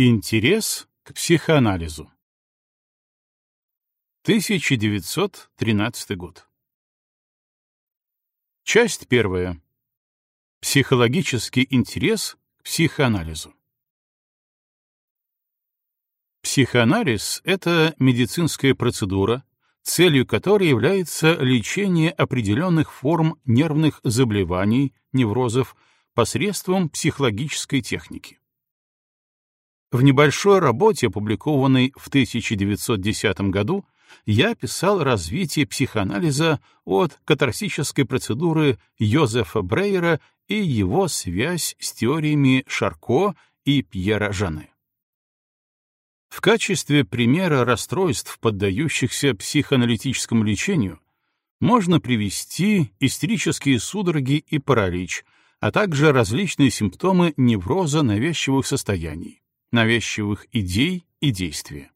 Интерес к психоанализу 1913 год Часть первая. Психологический интерес к психоанализу. Психоанализ — это медицинская процедура, целью которой является лечение определенных форм нервных заболеваний, неврозов, посредством психологической техники. В небольшой работе, опубликованной в 1910 году, я описал развитие психоанализа от катарсической процедуры Йозефа Брейера и его связь с теориями Шарко и Пьера Жане. В качестве примера расстройств, поддающихся психоаналитическому лечению, можно привести истерические судороги и паралич, а также различные симптомы невроза навязчивых состояний, навязчивых идей и действия.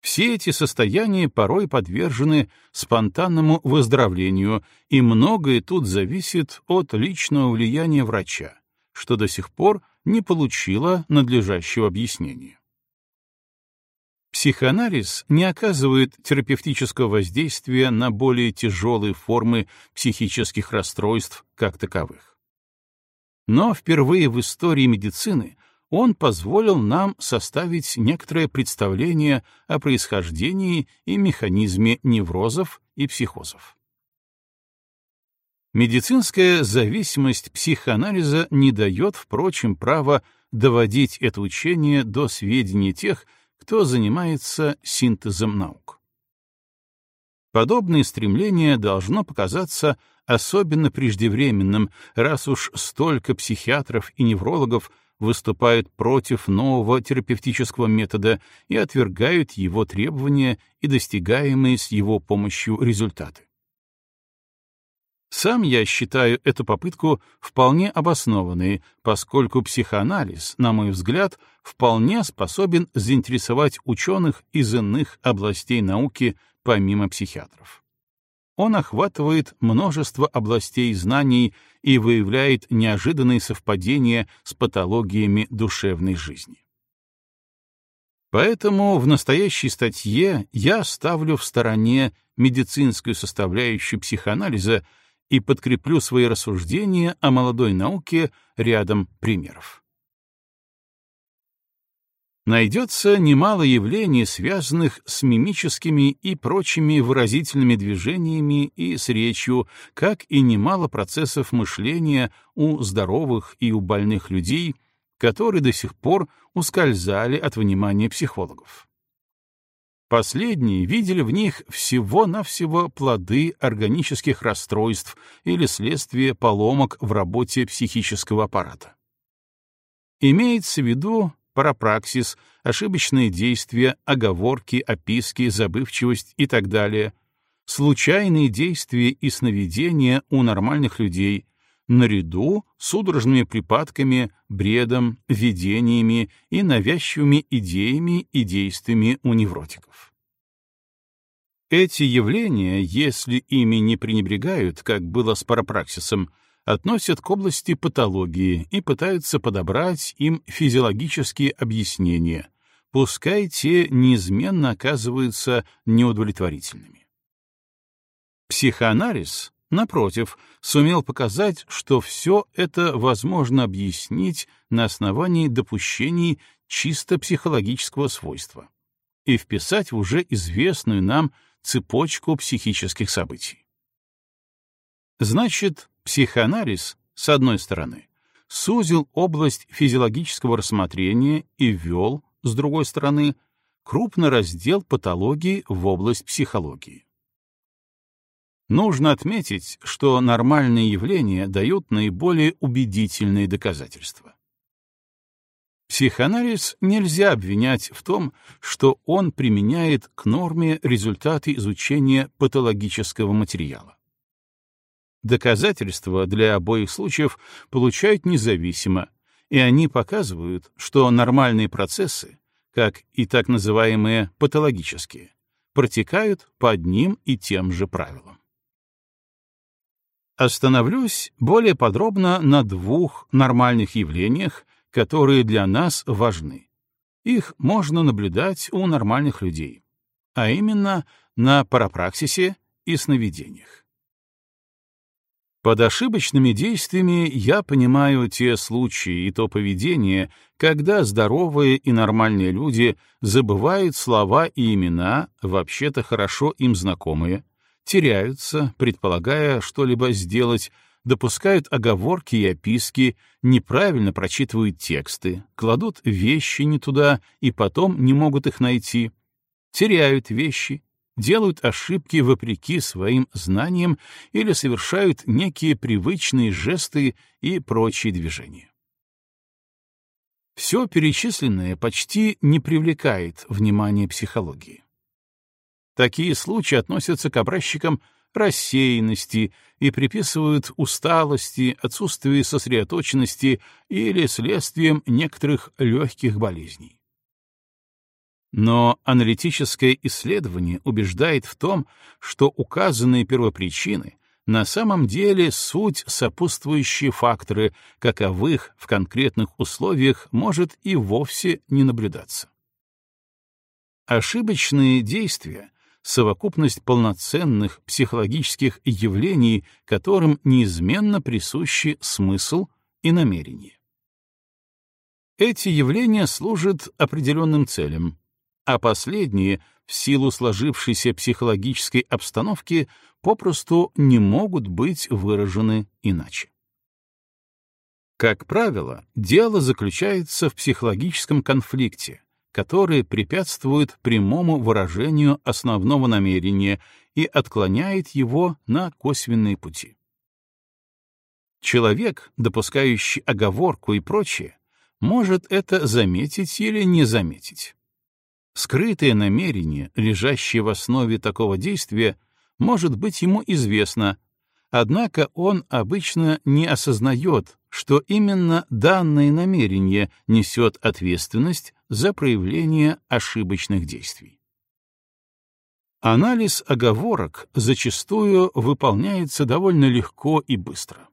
Все эти состояния порой подвержены спонтанному выздоровлению, и многое тут зависит от личного влияния врача, что до сих пор не получило надлежащего объяснения. Психоанализ не оказывает терапевтического воздействия на более тяжелые формы психических расстройств как таковых. Но впервые в истории медицины он позволил нам составить некоторое представление о происхождении и механизме неврозов и психозов. Медицинская зависимость психоанализа не дает, впрочем, права доводить это учение до сведения тех, кто занимается синтезом наук. Подобное стремление должно показаться особенно преждевременным, раз уж столько психиатров и неврологов выступают против нового терапевтического метода и отвергают его требования и достигаемые с его помощью результаты. Сам я считаю эту попытку вполне обоснованной, поскольку психоанализ, на мой взгляд, вполне способен заинтересовать ученых из иных областей науки помимо психиатров. Он охватывает множество областей знаний и выявляет неожиданные совпадения с патологиями душевной жизни. Поэтому в настоящей статье я ставлю в стороне медицинскую составляющую психоанализа и подкреплю свои рассуждения о молодой науке рядом примеров. Найдется немало явлений, связанных с мимическими и прочими выразительными движениями и с речью, как и немало процессов мышления у здоровых и у больных людей, которые до сих пор ускользали от внимания психологов. Последние видели в них всего-навсего плоды органических расстройств или следствие поломок в работе психического аппарата. Имеется в виду парапраксис, ошибочные действия, оговорки, описки, забывчивость и так далее, случайные действия и сновидения у нормальных людей, наряду с судорожными припадками, бредом, видениями и навязчивыми идеями и действиями у невротиков. Эти явления, если ими не пренебрегают, как было с парапраксисом, относят к области патологии и пытаются подобрать им физиологические объяснения, пускай те неизменно оказываются неудовлетворительными. Психоанализ, напротив, сумел показать, что все это возможно объяснить на основании допущений чисто психологического свойства и вписать в уже известную нам цепочку психических событий. Значит, психоанализ, с одной стороны, сузил область физиологического рассмотрения и ввел, с другой стороны, крупный раздел патологии в область психологии. Нужно отметить, что нормальные явления дают наиболее убедительные доказательства. Психоанализ нельзя обвинять в том, что он применяет к норме результаты изучения патологического материала. Доказательства для обоих случаев получают независимо, и они показывают, что нормальные процессы, как и так называемые патологические, протекают по одним и тем же правилам. Остановлюсь более подробно на двух нормальных явлениях, которые для нас важны. Их можно наблюдать у нормальных людей, а именно на парапраксисе и сновидениях. Под ошибочными действиями я понимаю те случаи и то поведение, когда здоровые и нормальные люди забывают слова и имена, вообще-то хорошо им знакомые, теряются, предполагая что-либо сделать, допускают оговорки и описки, неправильно прочитывают тексты, кладут вещи не туда и потом не могут их найти, теряют вещи, делают ошибки вопреки своим знаниям или совершают некие привычные жесты и прочие движения. Все перечисленное почти не привлекает внимания психологии. Такие случаи относятся к образчикам рассеянности и приписывают усталости, отсутствию сосредоточенности или следствием некоторых легких болезней. Но аналитическое исследование убеждает в том, что указанные первопричины на самом деле суть сопутствующие факторы, каковых в конкретных условиях может и вовсе не наблюдаться. Ошибочные действия — совокупность полноценных психологических явлений, которым неизменно присущи смысл и намерение. Эти явления служат определенным целям, а последние, в силу сложившейся психологической обстановки, попросту не могут быть выражены иначе. Как правило, дело заключается в психологическом конфликте, который препятствует прямому выражению основного намерения и отклоняет его на косвенные пути. Человек, допускающий оговорку и прочее, может это заметить или не заметить. Скрытое намерение, лежащее в основе такого действия, может быть ему известно, однако он обычно не осознает, что именно данное намерение несет ответственность за проявление ошибочных действий. Анализ оговорок зачастую выполняется довольно легко и быстро.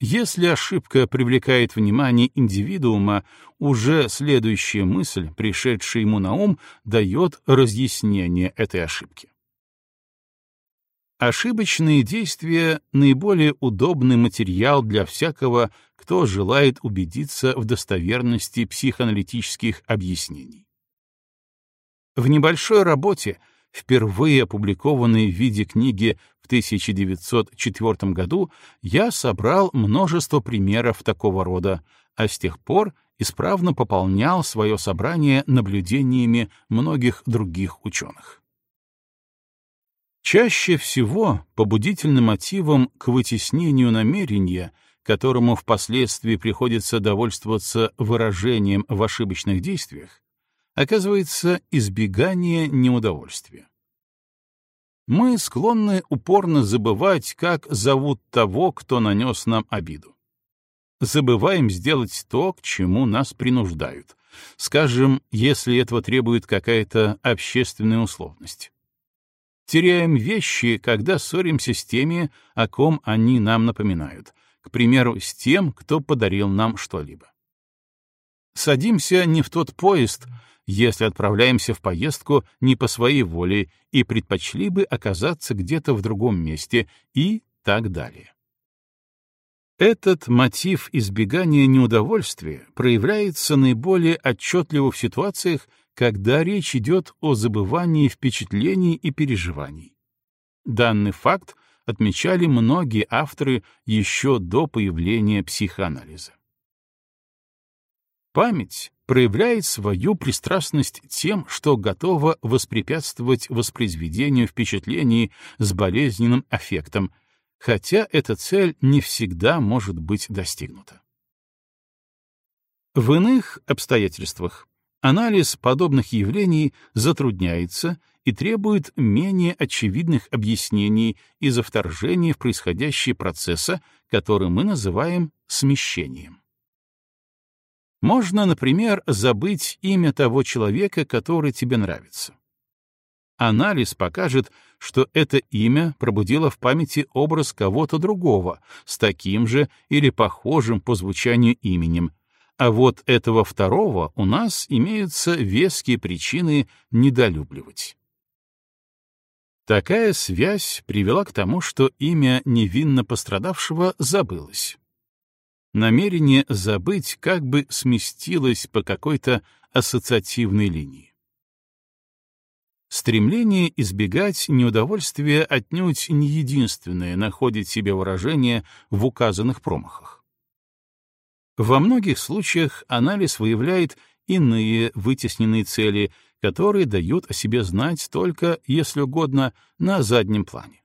Если ошибка привлекает внимание индивидуума, уже следующая мысль, пришедшая ему на ум, дает разъяснение этой ошибки. Ошибочные действия — наиболее удобный материал для всякого, кто желает убедиться в достоверности психоаналитических объяснений. В небольшой работе — впервые опубликованной в виде книги в 1904 году, я собрал множество примеров такого рода, а с тех пор исправно пополнял свое собрание наблюдениями многих других ученых. Чаще всего побудительным мотивом к вытеснению намерения, которому впоследствии приходится довольствоваться выражением в ошибочных действиях, оказывается избегание неудовольствия. Мы склонны упорно забывать, как зовут того, кто нанес нам обиду. Забываем сделать то, к чему нас принуждают. Скажем, если этого требует какая-то общественная условность. Теряем вещи, когда ссоримся с теми, о ком они нам напоминают, к примеру, с тем, кто подарил нам что-либо. Садимся не в тот поезд, если отправляемся в поездку не по своей воле и предпочли бы оказаться где-то в другом месте и так далее. Этот мотив избегания неудовольствия проявляется наиболее отчетливо в ситуациях, когда речь идет о забывании впечатлений и переживаний. Данный факт отмечали многие авторы еще до появления психоанализа. Память проявляет свою пристрастность тем, что готова воспрепятствовать воспроизведению впечатлений с болезненным аффектом, хотя эта цель не всегда может быть достигнута. В иных обстоятельствах анализ подобных явлений затрудняется и требует менее очевидных объяснений из-за вторжения в происходящие процесса, который мы называем смещением. Можно, например, забыть имя того человека, который тебе нравится. Анализ покажет, что это имя пробудило в памяти образ кого-то другого с таким же или похожим по звучанию именем, А вот этого второго у нас имеются веские причины недолюбливать. Такая связь привела к тому, что имя невинно пострадавшего забылось. Намерение забыть как бы сместилось по какой-то ассоциативной линии. Стремление избегать неудовольствия отнюдь не единственное находит себе выражение в указанных промахах. Во многих случаях анализ выявляет иные вытесненные цели, которые дают о себе знать только, если угодно, на заднем плане.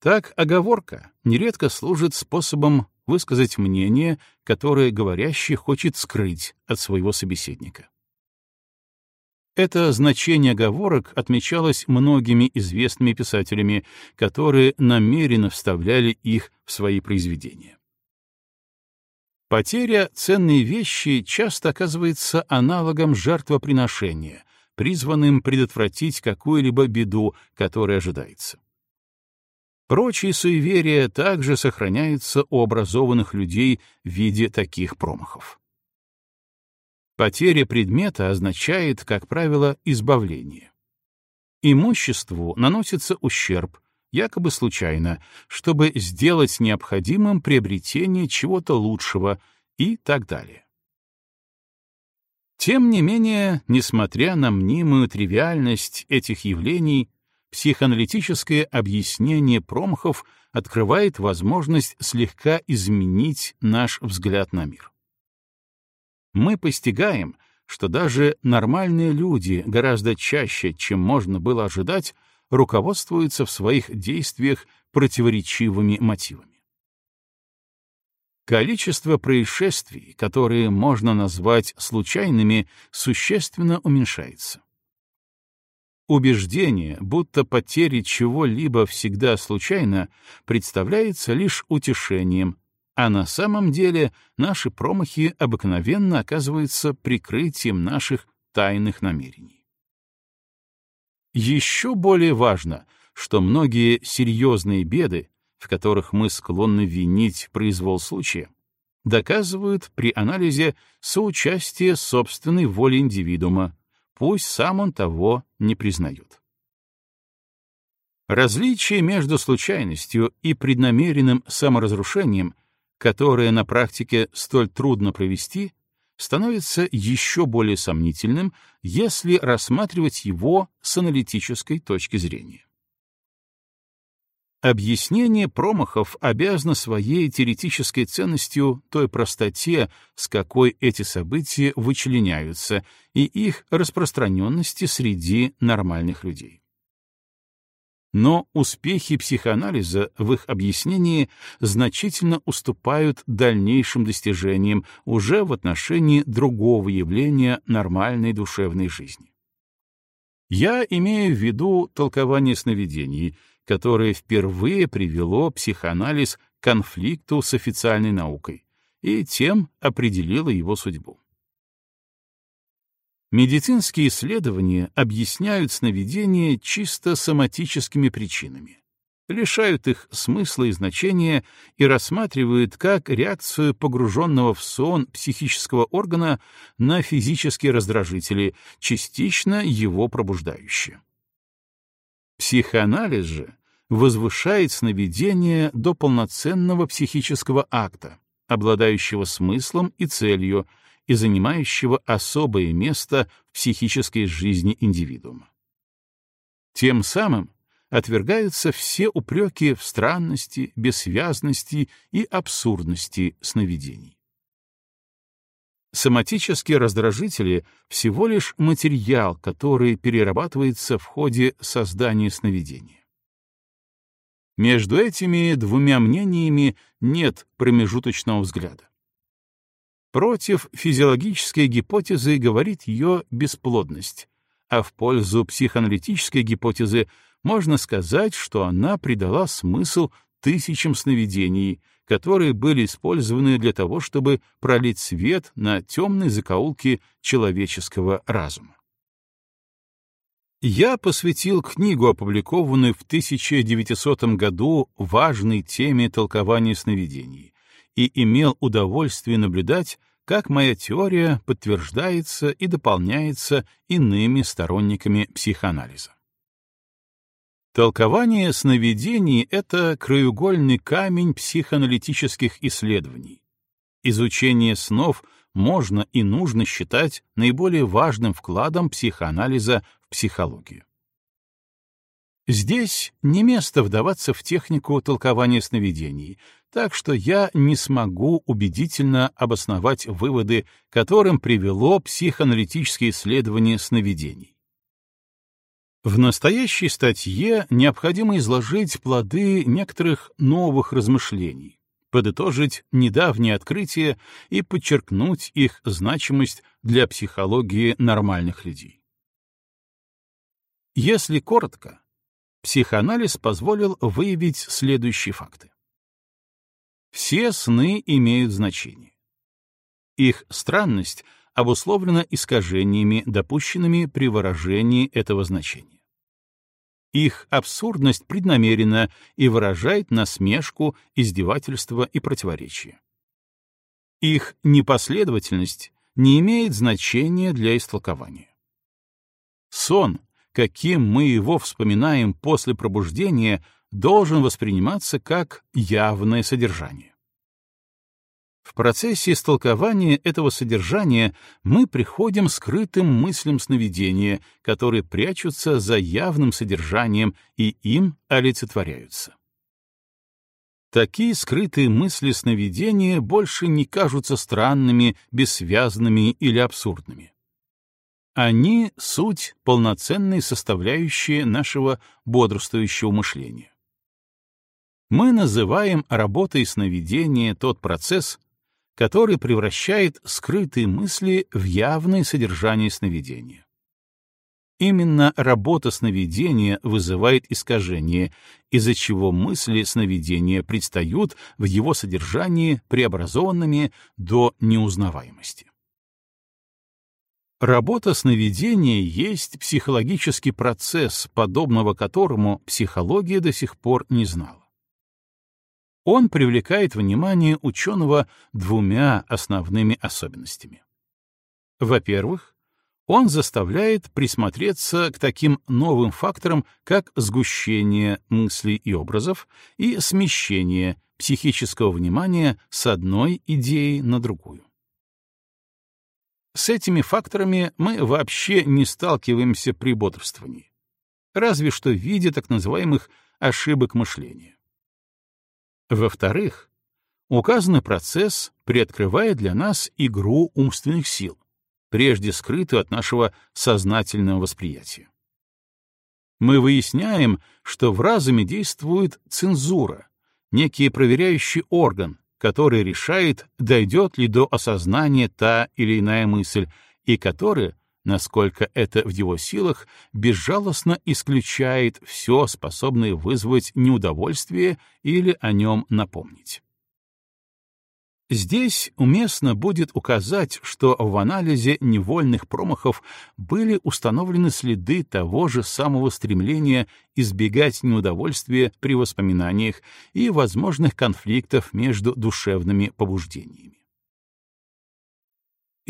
Так оговорка нередко служит способом высказать мнение, которое говорящий хочет скрыть от своего собеседника. Это значение оговорок отмечалось многими известными писателями, которые намеренно вставляли их в свои произведения. Потеря ценной вещи часто оказывается аналогом жертвоприношения, призванным предотвратить какую-либо беду, которая ожидается. Прочие суеверия также сохраняются у образованных людей в виде таких промахов. Потеря предмета означает, как правило, избавление. Имуществу наносится ущерб, якобы случайно, чтобы сделать необходимым приобретение чего-то лучшего и так далее. Тем не менее, несмотря на мнимую тривиальность этих явлений, психоаналитическое объяснение промахов открывает возможность слегка изменить наш взгляд на мир. Мы постигаем, что даже нормальные люди гораздо чаще, чем можно было ожидать, руководствуются в своих действиях противоречивыми мотивами. Количество происшествий, которые можно назвать случайными, существенно уменьшается. Убеждение, будто потеря чего-либо всегда случайно, представляется лишь утешением, а на самом деле наши промахи обыкновенно оказываются прикрытием наших тайных намерений. Еще более важно, что многие серьезные беды, в которых мы склонны винить произвол случая, доказывают при анализе соучастие собственной воли индивидуума, пусть сам он того не признает. Различие между случайностью и преднамеренным саморазрушением, которое на практике столь трудно провести, становится еще более сомнительным, если рассматривать его с аналитической точки зрения. Объяснение промахов обязано своей теоретической ценностью той простоте, с какой эти события вычленяются, и их распространенности среди нормальных людей. Но успехи психоанализа в их объяснении значительно уступают дальнейшим достижениям уже в отношении другого явления нормальной душевной жизни. Я имею в виду толкование сновидений, которое впервые привело психоанализ к конфликту с официальной наукой и тем определило его судьбу. Медицинские исследования объясняют сновидения чисто соматическими причинами, лишают их смысла и значения и рассматривают как реакцию погруженного в сон психического органа на физические раздражители, частично его пробуждающие. Психоанализ же возвышает сновидение до полноценного психического акта, обладающего смыслом и целью, и занимающего особое место в психической жизни индивидуума. Тем самым отвергаются все упреки в странности, бессвязности и абсурдности сновидений. Соматические раздражители — всего лишь материал, который перерабатывается в ходе создания сновидения. Между этими двумя мнениями нет промежуточного взгляда. Против физиологической гипотезы говорит ее бесплодность, а в пользу психоаналитической гипотезы можно сказать, что она придала смысл тысячам сновидений, которые были использованы для того, чтобы пролить свет на темные закоулки человеческого разума. Я посвятил книгу, опубликованную в 1900 году, важной теме толкования сновидений, и имел удовольствие наблюдать, как моя теория подтверждается и дополняется иными сторонниками психоанализа. Толкование сновидений — это краеугольный камень психоаналитических исследований. Изучение снов можно и нужно считать наиболее важным вкладом психоанализа в психологию. Здесь не место вдаваться в технику толкования сновидений, так что я не смогу убедительно обосновать выводы, которым привело психоаналитическое исследование сновидений. В настоящей статье необходимо изложить плоды некоторых новых размышлений, подытожить недавние открытия и подчеркнуть их значимость для психологии нормальных людей. Если коротко, психоанализ позволил выявить следующие факты. Все сны имеют значение. Их странность обусловлена искажениями, допущенными при выражении этого значения. Их абсурдность преднамерена и выражает насмешку, издевательство и противоречие. Их непоследовательность не имеет значения для истолкования. Сон, каким мы его вспоминаем после пробуждения, должен восприниматься как явное содержание. В процессе истолкования этого содержания мы приходим к скрытым мыслям сновидения, которые прячутся за явным содержанием и им олицетворяются. Такие скрытые мысли сновидения больше не кажутся странными, бессвязными или абсурдными. Они — суть, полноценной составляющие нашего бодрствующего мышления. Мы называем работой сновидения тот процесс, который превращает скрытые мысли в явное содержание сновидения. Именно работа сновидения вызывает искажение, из-за чего мысли сновидения предстают в его содержании преобразованными до неузнаваемости. Работа сновидения есть психологический процесс, подобного которому психология до сих пор не знала. Он привлекает внимание ученого двумя основными особенностями. Во-первых, он заставляет присмотреться к таким новым факторам, как сгущение мыслей и образов и смещение психического внимания с одной идеи на другую. С этими факторами мы вообще не сталкиваемся при бодрствовании, разве что в виде так называемых ошибок мышления. Во-вторых, указанный процесс приоткрывает для нас игру умственных сил, прежде скрытую от нашего сознательного восприятия. Мы выясняем, что в разуме действует цензура, некий проверяющий орган, который решает, дойдет ли до осознания та или иная мысль, и который, насколько это в его силах, безжалостно исключает все, способное вызвать неудовольствие или о нем напомнить. Здесь уместно будет указать, что в анализе невольных промахов были установлены следы того же самого стремления избегать неудовольствия при воспоминаниях и возможных конфликтов между душевными побуждениями.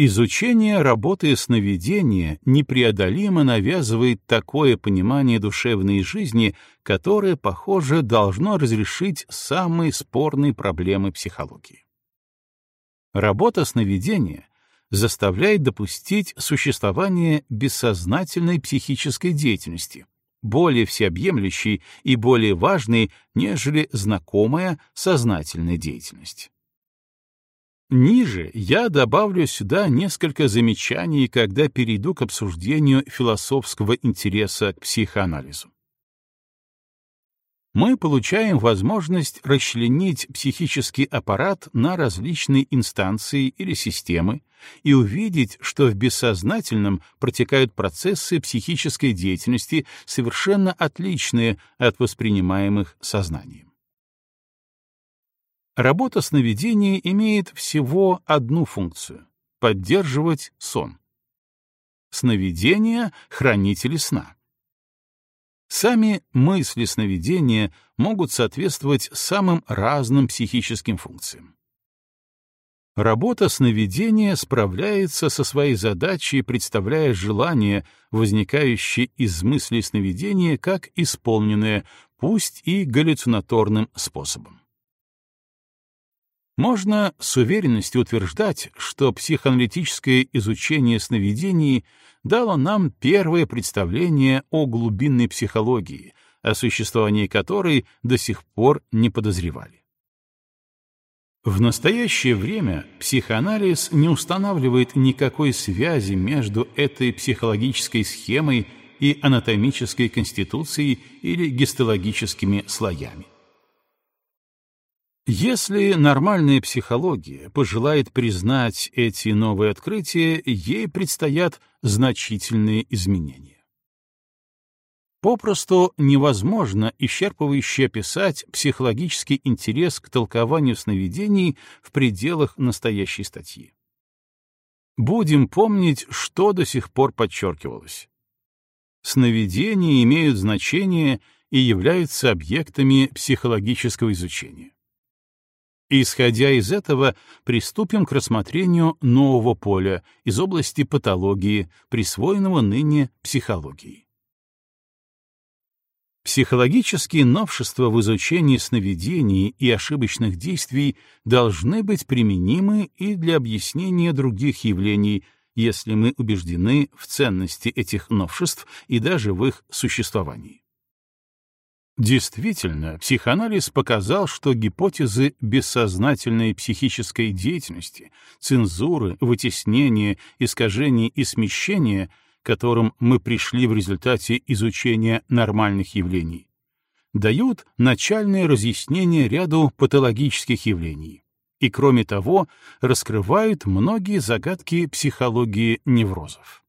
Изучение работы сновидения непреодолимо навязывает такое понимание душевной жизни, которое, похоже, должно разрешить самые спорные проблемы психологии. Работа сновидения заставляет допустить существование бессознательной психической деятельности, более всеобъемлющей и более важной, нежели знакомая сознательная деятельность. Ниже я добавлю сюда несколько замечаний, когда перейду к обсуждению философского интереса к психоанализу мы получаем возможность расчленить психический аппарат на различные инстанции или системы и увидеть, что в бессознательном протекают процессы психической деятельности, совершенно отличные от воспринимаемых сознанием. Работа сновидения имеет всего одну функцию — поддерживать сон. Сновидения — хранители сна. Сами мысли сновидения могут соответствовать самым разным психическим функциям. Работа сновидения справляется со своей задачей, представляя желание, возникающее из мысли сновидения, как исполненное, пусть и галлюцинаторным способом. Можно с уверенностью утверждать, что психоаналитическое изучение сновидений дало нам первое представление о глубинной психологии, о существовании которой до сих пор не подозревали. В настоящее время психоанализ не устанавливает никакой связи между этой психологической схемой и анатомической конституцией или гистологическими слоями. Если нормальная психология пожелает признать эти новые открытия, ей предстоят значительные изменения. Попросту невозможно исчерпывающе описать психологический интерес к толкованию сновидений в пределах настоящей статьи. Будем помнить, что до сих пор подчеркивалось. Сновидения имеют значение и являются объектами психологического изучения. Исходя из этого, приступим к рассмотрению нового поля из области патологии, присвоенного ныне психологии. Психологические новшества в изучении сновидений и ошибочных действий должны быть применимы и для объяснения других явлений, если мы убеждены в ценности этих новшеств и даже в их существовании. Действительно, психоанализ показал, что гипотезы бессознательной психической деятельности, цензуры, вытеснения, искажений и смещения, к которым мы пришли в результате изучения нормальных явлений, дают начальное разъяснение ряду патологических явлений и, кроме того, раскрывают многие загадки психологии неврозов.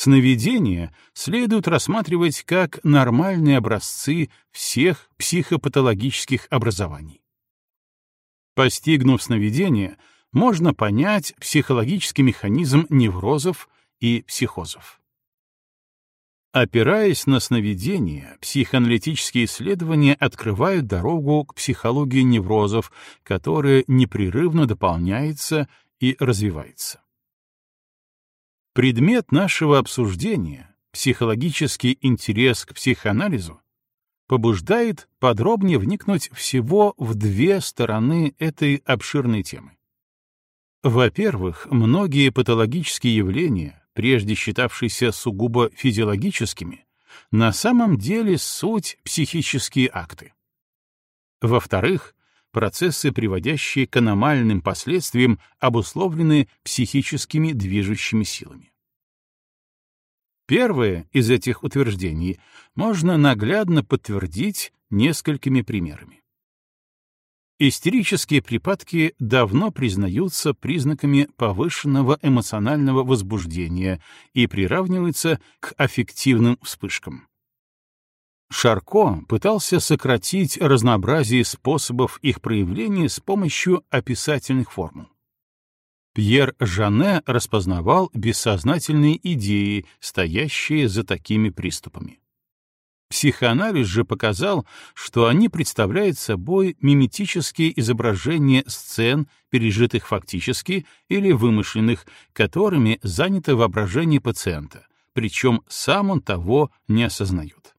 Сновидения следует рассматривать как нормальные образцы всех психопатологических образований. Постигнув сновидение, можно понять психологический механизм неврозов и психозов. Опираясь на сновидения, психоаналитические исследования открывают дорогу к психологии неврозов, которая непрерывно дополняется и развивается. Предмет нашего обсуждения, психологический интерес к психоанализу, побуждает подробнее вникнуть всего в две стороны этой обширной темы. Во-первых, многие патологические явления, прежде считавшиеся сугубо физиологическими, на самом деле суть психические акты. Во-вторых, процессы, приводящие к аномальным последствиям, обусловлены психическими движущими силами. Первое из этих утверждений можно наглядно подтвердить несколькими примерами. Истерические припадки давно признаются признаками повышенного эмоционального возбуждения и приравниваются к аффективным вспышкам. Шарко пытался сократить разнообразие способов их проявления с помощью описательных формул. Пьер Жане распознавал бессознательные идеи, стоящие за такими приступами. Психоанализ же показал, что они представляют собой миметические изображения сцен, пережитых фактически или вымышленных, которыми занято воображение пациента, причем сам он того не осознает.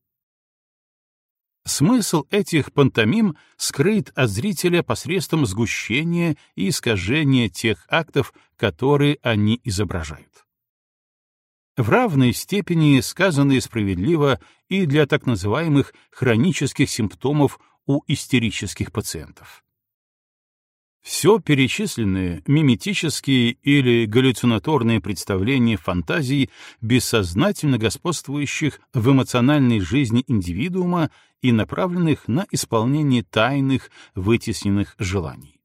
Смысл этих пантомим скрыт от зрителя посредством сгущения и искажения тех актов, которые они изображают. В равной степени сказано и справедливо и для так называемых хронических симптомов у истерических пациентов. Все перечисленные миметические или галлюцинаторные представления фантазий, бессознательно господствующих в эмоциональной жизни индивидуума и направленных на исполнение тайных, вытесненных желаний.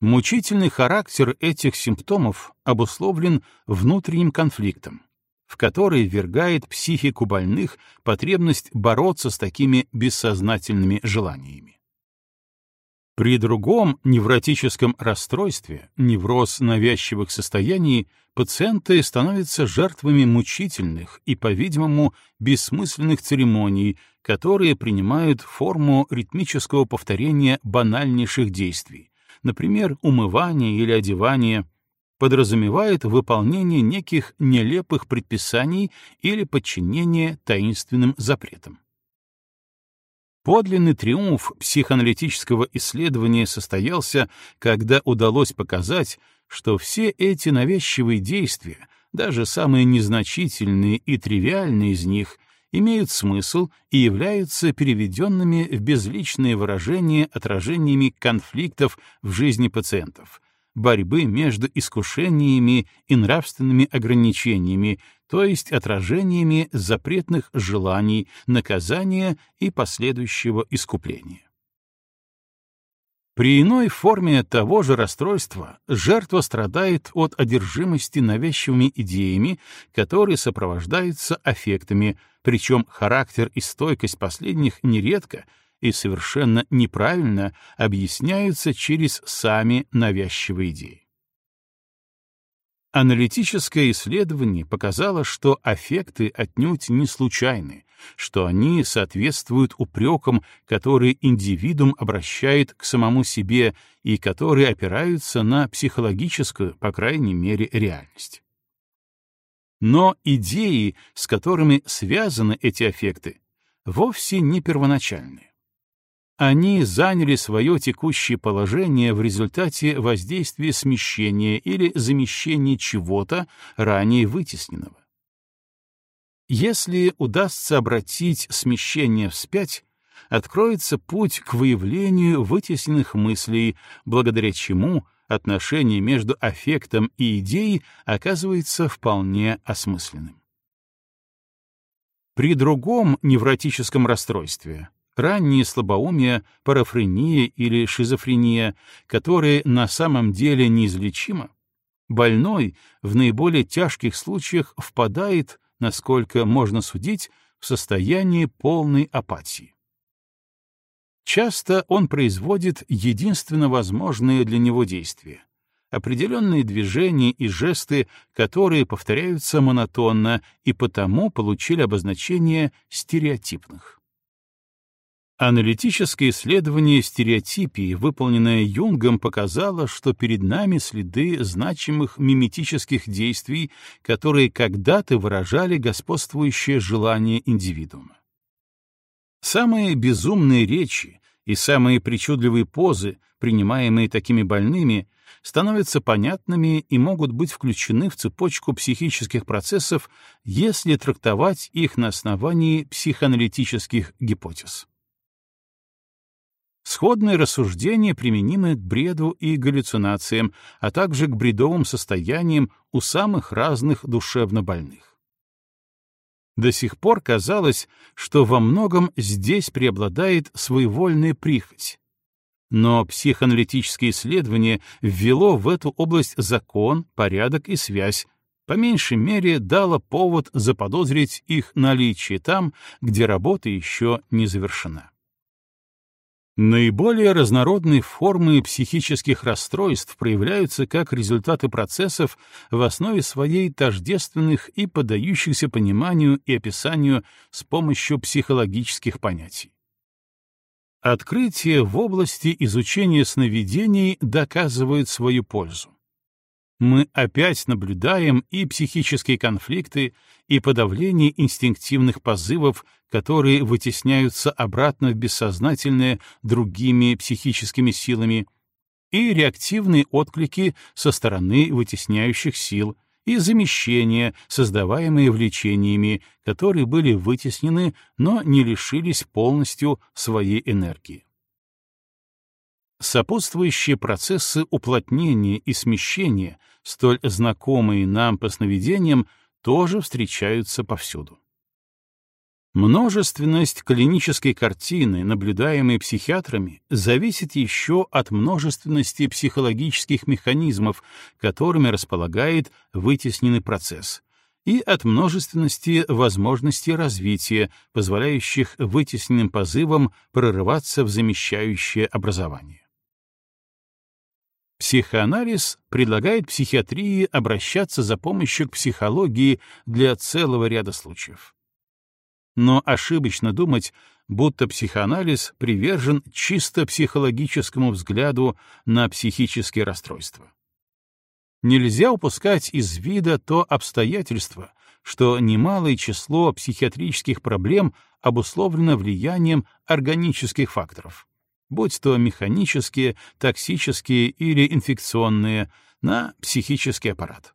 Мучительный характер этих симптомов обусловлен внутренним конфликтом, в который ввергает психику больных потребность бороться с такими бессознательными желаниями. При другом невротическом расстройстве, невроз навязчивых состояний, пациенты становятся жертвами мучительных и, по-видимому, бессмысленных церемоний, которые принимают форму ритмического повторения банальнейших действий, например, умывание или одевание, подразумевает выполнение неких нелепых предписаний или подчинение таинственным запретам. Подлинный триумф психоаналитического исследования состоялся, когда удалось показать, что все эти навязчивые действия, даже самые незначительные и тривиальные из них, имеют смысл и являются переведенными в безличные выражения отражениями конфликтов в жизни пациентов, борьбы между искушениями и нравственными ограничениями, то есть отражениями запретных желаний, наказания и последующего искупления. При иной форме того же расстройства жертва страдает от одержимости навязчивыми идеями, которые сопровождаются аффектами, причем характер и стойкость последних нередко и совершенно неправильно объясняются через сами навязчивые идеи. Аналитическое исследование показало, что аффекты отнюдь не случайны, что они соответствуют упрекам, которые индивидуум обращает к самому себе и которые опираются на психологическую, по крайней мере, реальность. Но идеи, с которыми связаны эти аффекты, вовсе не первоначальные. Они заняли свое текущее положение в результате воздействия смещения или замещения чего-то ранее вытесненного. Если удастся обратить смещение вспять, откроется путь к выявлению вытесненных мыслей, благодаря чему отношение между аффектом и идеей оказывается вполне осмысленным. При другом невротическом расстройстве раннее слабоумие, парафрения или шизофрения, которые на самом деле неизлечимы, больной в наиболее тяжких случаях впадает, насколько можно судить, в состояние полной апатии. Часто он производит единственно возможные для него действия — определенные движения и жесты, которые повторяются монотонно и потому получили обозначение стереотипных. Аналитическое исследование стереотипии, выполненное Юнгом, показало, что перед нами следы значимых миметических действий, которые когда-то выражали господствующее желание индивидуума. Самые безумные речи и самые причудливые позы, принимаемые такими больными, становятся понятными и могут быть включены в цепочку психических процессов, если трактовать их на основании психоаналитических гипотез. Сходные рассуждения применимы к бреду и галлюцинациям, а также к бредовым состояниям у самых разных душевнобольных. До сих пор казалось, что во многом здесь преобладает своевольная прихоть. Но психоаналитическое исследование ввело в эту область закон, порядок и связь, по меньшей мере дало повод заподозрить их наличие там, где работа еще не завершена. Наиболее разнородные формы психических расстройств проявляются как результаты процессов в основе своей тождественных и поддающихся пониманию и описанию с помощью психологических понятий. Открытия в области изучения сновидений доказывают свою пользу мы опять наблюдаем и психические конфликты, и подавление инстинктивных позывов, которые вытесняются обратно в бессознательное другими психическими силами, и реактивные отклики со стороны вытесняющих сил, и замещения, создаваемые влечениями, которые были вытеснены, но не лишились полностью своей энергии. Сопутствующие процессы уплотнения и смещения, столь знакомые нам по сновидениям, тоже встречаются повсюду. Множественность клинической картины, наблюдаемой психиатрами, зависит еще от множественности психологических механизмов, которыми располагает вытесненный процесс, и от множественности возможностей развития, позволяющих вытесненным позывам прорываться в замещающее образование. Психоанализ предлагает психиатрии обращаться за помощью к психологии для целого ряда случаев. Но ошибочно думать, будто психоанализ привержен чисто психологическому взгляду на психические расстройства. Нельзя упускать из вида то обстоятельство, что немалое число психиатрических проблем обусловлено влиянием органических факторов, будь то механические, токсические или инфекционные, на психический аппарат.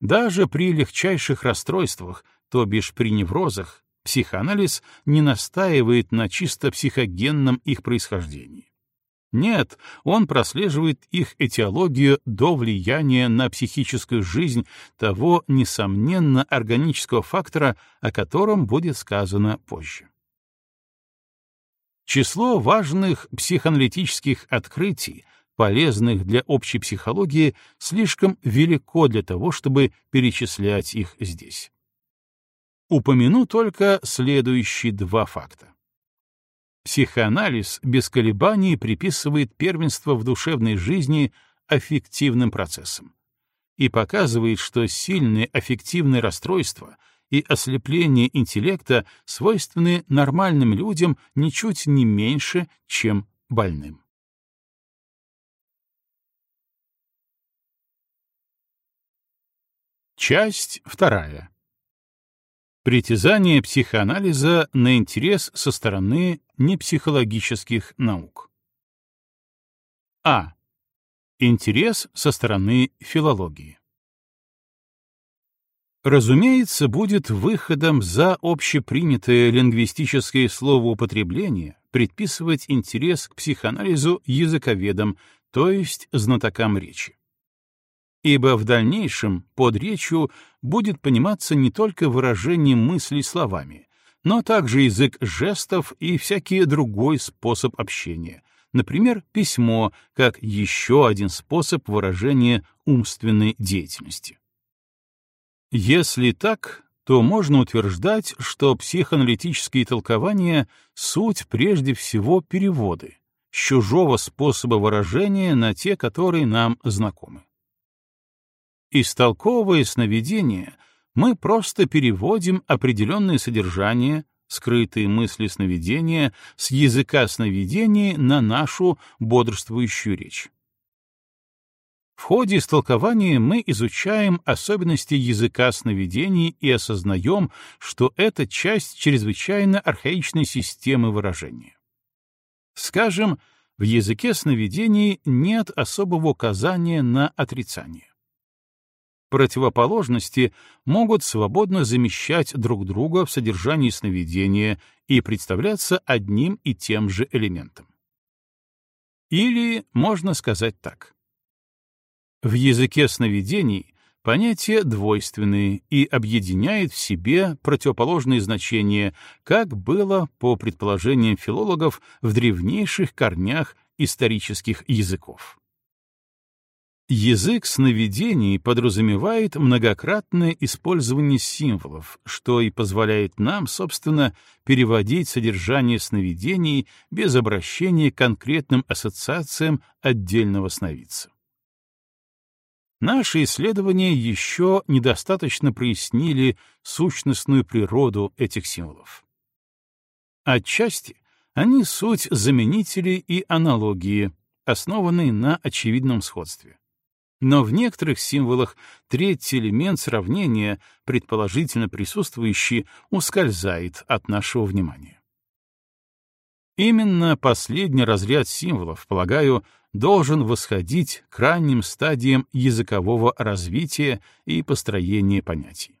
Даже при легчайших расстройствах, то бишь при неврозах, психоанализ не настаивает на чисто психогенном их происхождении. Нет, он прослеживает их этиологию до влияния на психическую жизнь того, несомненно, органического фактора, о котором будет сказано позже. Число важных психоаналитических открытий, полезных для общей психологии, слишком велико для того, чтобы перечислять их здесь. Упомяну только следующие два факта. Психоанализ без колебаний приписывает первенство в душевной жизни аффективным процессам и показывает, что сильные аффективные расстройства и ослепление интеллекта свойственны нормальным людям ничуть не меньше, чем больным. Часть вторая. Притязание психоанализа на интерес со стороны непсихологических наук. А. Интерес со стороны филологии. Разумеется, будет выходом за общепринятое лингвистическое словоупотребление предписывать интерес к психоанализу языковедам, то есть знатокам речи ибо в дальнейшем под речью будет пониматься не только выражение мыслей словами, но также язык жестов и всякий другой способ общения, например, письмо, как еще один способ выражения умственной деятельности. Если так, то можно утверждать, что психоаналитические толкования — суть прежде всего переводы, чужого способа выражения на те, которые нам знакомы. Истолковывая сновидение, мы просто переводим определенное содержание, скрытые мысли сновидения, с языка сновидения на нашу бодрствующую речь. В ходе истолкования мы изучаем особенности языка сновидений и осознаем, что это часть чрезвычайно архаичной системы выражения. Скажем, в языке сновидений нет особого указания на отрицание противоположности могут свободно замещать друг друга в содержании сновидения и представляться одним и тем же элементом. Или можно сказать так. В языке сновидений понятия двойственные и объединяют в себе противоположные значения, как было, по предположениям филологов, в древнейших корнях исторических языков. Язык сновидений подразумевает многократное использование символов, что и позволяет нам, собственно, переводить содержание сновидений без обращения к конкретным ассоциациям отдельного сновидца. Наши исследования еще недостаточно прояснили сущностную природу этих символов. Отчасти они суть заменители и аналогии, основанные на очевидном сходстве. Но в некоторых символах третий элемент сравнения, предположительно присутствующий, ускользает от нашего внимания. Именно последний разряд символов, полагаю, должен восходить к ранним стадиям языкового развития и построения понятий.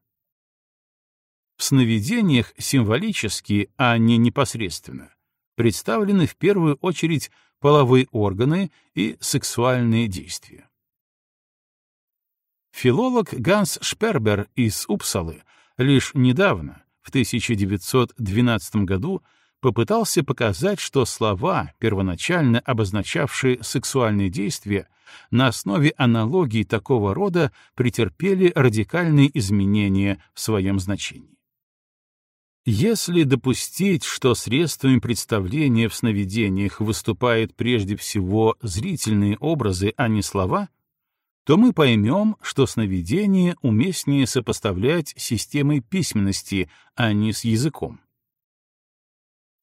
В сновидениях символически, а не непосредственно, представлены в первую очередь половые органы и сексуальные действия. Филолог Ганс Шпербер из Упсалы лишь недавно, в 1912 году, попытался показать, что слова, первоначально обозначавшие сексуальные действия, на основе аналогии такого рода претерпели радикальные изменения в своем значении. Если допустить, что средствами представления в сновидениях выступают прежде всего зрительные образы, а не слова, то мы поймем, что сновидение уместнее сопоставлять с системой письменности, а не с языком.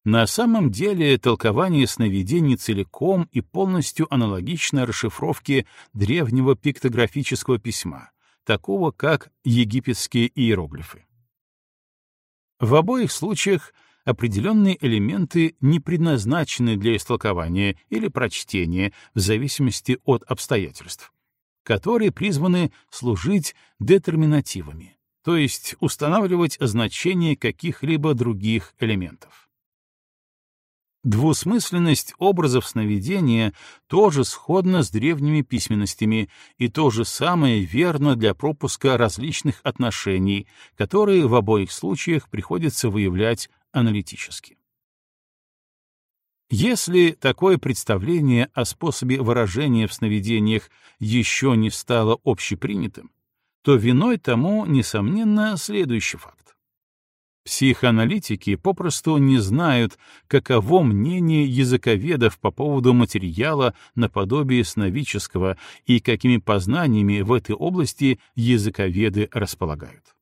На самом деле толкование сновидений целиком и полностью аналогично расшифровке древнего пиктографического письма, такого как египетские иероглифы. В обоих случаях определенные элементы не предназначены для истолкования или прочтения в зависимости от обстоятельств, которые призваны служить детерминативами, то есть устанавливать значение каких-либо других элементов. Двусмысленность образов сновидения тоже сходна с древними письменностями и то же самое верно для пропуска различных отношений, которые в обоих случаях приходится выявлять аналитически. Если такое представление о способе выражения в сновидениях еще не стало общепринятым, то виной тому, несомненно, следующий факт. Психоаналитики попросту не знают, каково мнение языковедов по поводу материала наподобие сновидческого и какими познаниями в этой области языковеды располагают.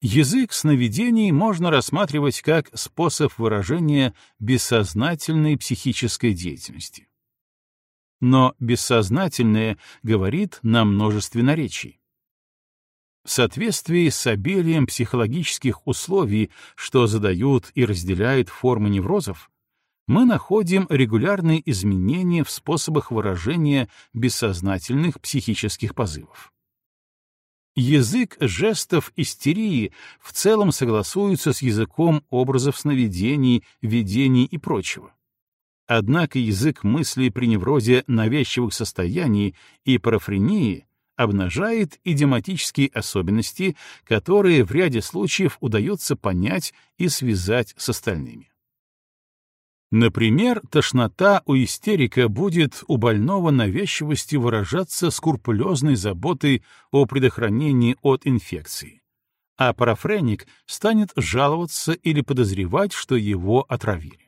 Язык сновидений можно рассматривать как способ выражения бессознательной психической деятельности. Но бессознательное говорит на множестве наречий. В соответствии с обилием психологических условий, что задают и разделяют формы неврозов, мы находим регулярные изменения в способах выражения бессознательных психических позывов. Язык жестов истерии в целом согласуется с языком образов сновидений, видений и прочего. Однако язык мысли при неврозе навязчивых состояний и парафрении обнажает идиоматические особенности, которые в ряде случаев удается понять и связать с остальными. Например, тошнота у истерика будет у больного навязчивости выражаться скрупулезной заботой о предохранении от инфекции, а парафреник станет жаловаться или подозревать, что его отравили.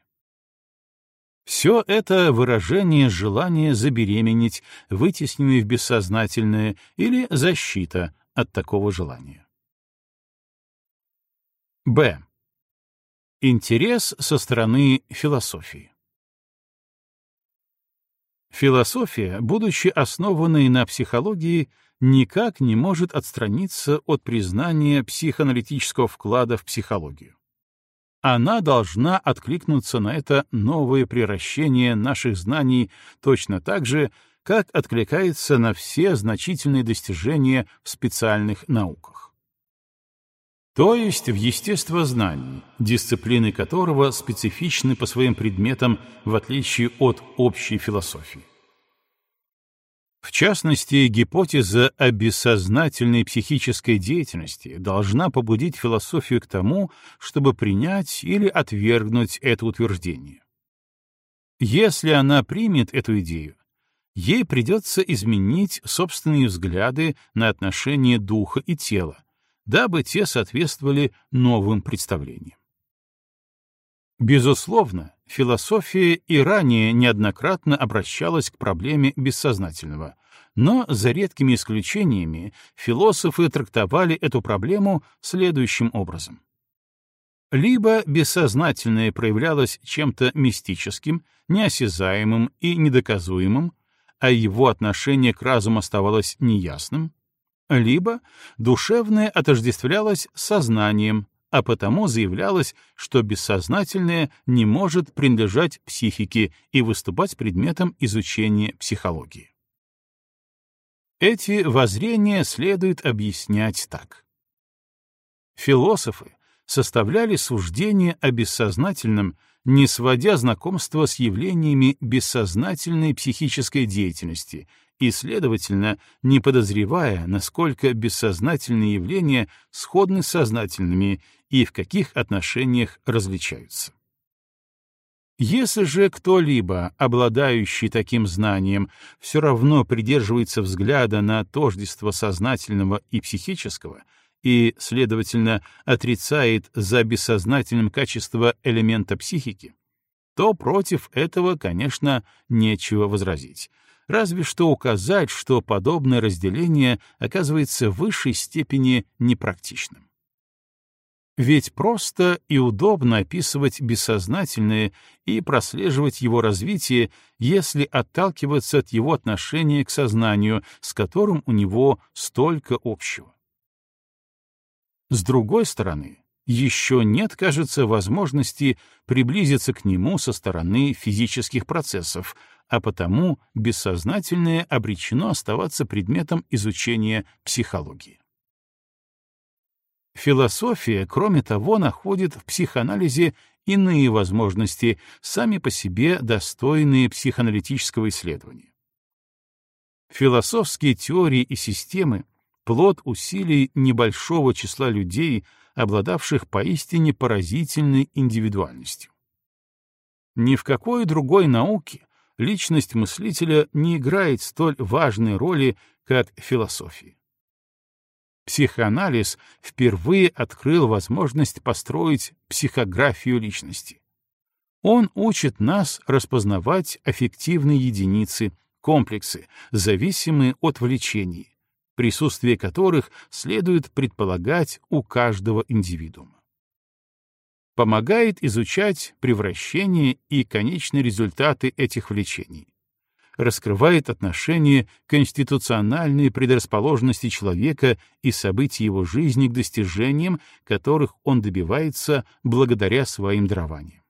Все это выражение желания забеременеть, вытесненное в бессознательное, или защита от такого желания. Б. Интерес со стороны философии. Философия, будучи основанной на психологии, никак не может отстраниться от признания психоаналитического вклада в психологию она должна откликнуться на это новое превращение наших знаний точно так же, как откликается на все значительные достижения в специальных науках. То есть в естествознании, дисциплины которого специфичны по своим предметам в отличие от общей философии. В частности, гипотеза о бессознательной психической деятельности должна побудить философию к тому, чтобы принять или отвергнуть это утверждение. Если она примет эту идею, ей придется изменить собственные взгляды на отношения духа и тела, дабы те соответствовали новым представлениям. Безусловно, философия и ранее неоднократно обращалась к проблеме бессознательного, но за редкими исключениями философы трактовали эту проблему следующим образом. Либо бессознательное проявлялось чем-то мистическим, неосязаемым и недоказуемым, а его отношение к разуму оставалось неясным, либо душевное отождествлялось сознанием, а потому заявлялось, что бессознательное не может принадлежать психике и выступать предметом изучения психологии. Эти воззрения следует объяснять так. Философы составляли суждения о бессознательном, не сводя знакомства с явлениями бессознательной психической деятельности и, следовательно, не подозревая, насколько бессознательные явления сходны с сознательными и в каких отношениях различаются. Если же кто-либо, обладающий таким знанием, все равно придерживается взгляда на тождество сознательного и психического и, следовательно, отрицает за бессознательным качество элемента психики, то против этого, конечно, нечего возразить, разве что указать, что подобное разделение оказывается в высшей степени непрактичным. Ведь просто и удобно описывать бессознательное и прослеживать его развитие, если отталкиваться от его отношения к сознанию, с которым у него столько общего. С другой стороны, еще нет, кажется, возможности приблизиться к нему со стороны физических процессов, а потому бессознательное обречено оставаться предметом изучения психологии. Философия, кроме того, находит в психоанализе иные возможности, сами по себе достойные психоаналитического исследования. Философские теории и системы — плод усилий небольшого числа людей, обладавших поистине поразительной индивидуальностью. Ни в какой другой науке личность мыслителя не играет столь важной роли, как философия. Психоанализ впервые открыл возможность построить психографию личности. Он учит нас распознавать аффективные единицы, комплексы, зависимые от влечений, присутствие которых следует предполагать у каждого индивидуума. Помогает изучать превращение и конечные результаты этих влечений раскрывает отношение конституциональной предрасположенности человека и событий его жизни к достижениям, которых он добивается благодаря своим дарованиям.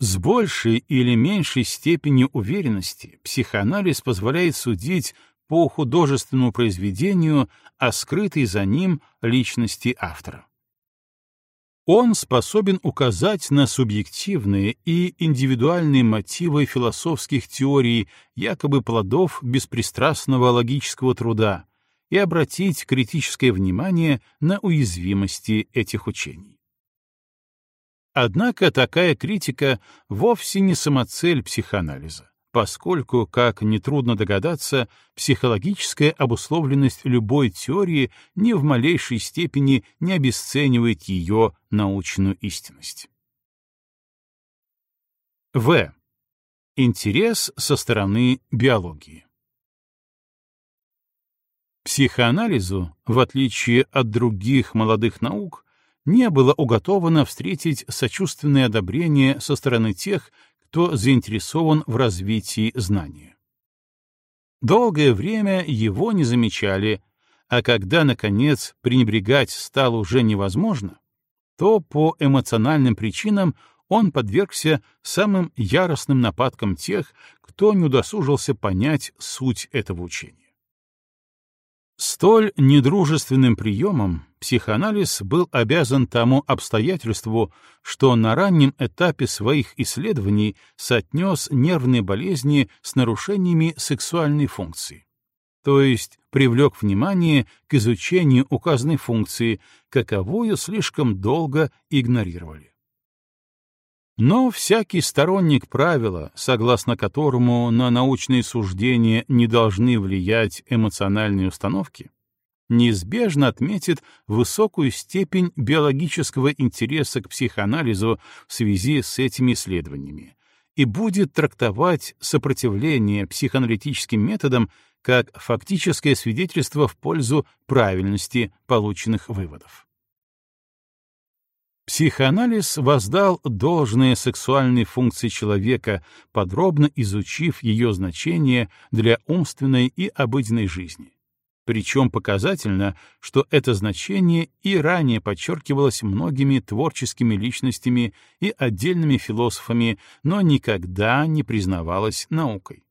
С большей или меньшей степенью уверенности психоанализ позволяет судить по художественному произведению о скрытой за ним личности автора. Он способен указать на субъективные и индивидуальные мотивы философских теорий, якобы плодов беспристрастного логического труда, и обратить критическое внимание на уязвимости этих учений. Однако такая критика вовсе не самоцель психоанализа поскольку, как нетрудно догадаться, психологическая обусловленность любой теории ни в малейшей степени не обесценивает ее научную истинность. В. Интерес со стороны биологии. Психоанализу, в отличие от других молодых наук, не было уготовано встретить сочувственное одобрение со стороны тех, кто заинтересован в развитии знания. Долгое время его не замечали, а когда, наконец, пренебрегать стало уже невозможно, то по эмоциональным причинам он подвергся самым яростным нападкам тех, кто не удосужился понять суть этого учения. Столь недружественным приемом психоанализ был обязан тому обстоятельству, что на раннем этапе своих исследований соотнес нервные болезни с нарушениями сексуальной функции, то есть привлек внимание к изучению указанной функции, каковую слишком долго игнорировали. Но всякий сторонник правила, согласно которому на научные суждения не должны влиять эмоциональные установки, неизбежно отметит высокую степень биологического интереса к психоанализу в связи с этими исследованиями и будет трактовать сопротивление психоаналитическим методам как фактическое свидетельство в пользу правильности полученных выводов. Психоанализ воздал должные сексуальной функции человека, подробно изучив ее значение для умственной и обыденной жизни. Причем показательно, что это значение и ранее подчеркивалось многими творческими личностями и отдельными философами, но никогда не признавалось наукой.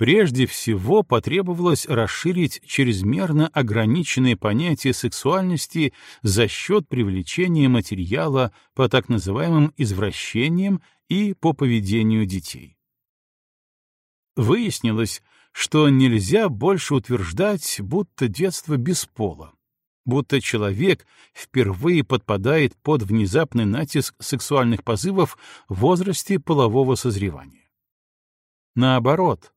Прежде всего потребовалось расширить чрезмерно ограниченные понятия сексуальности за счет привлечения материала по так называемым извращениям и по поведению детей. Выяснилось, что нельзя больше утверждать, будто детство без будто человек впервые подпадает под внезапный натиск сексуальных позывов в возрасте полового созревания. Наоборот,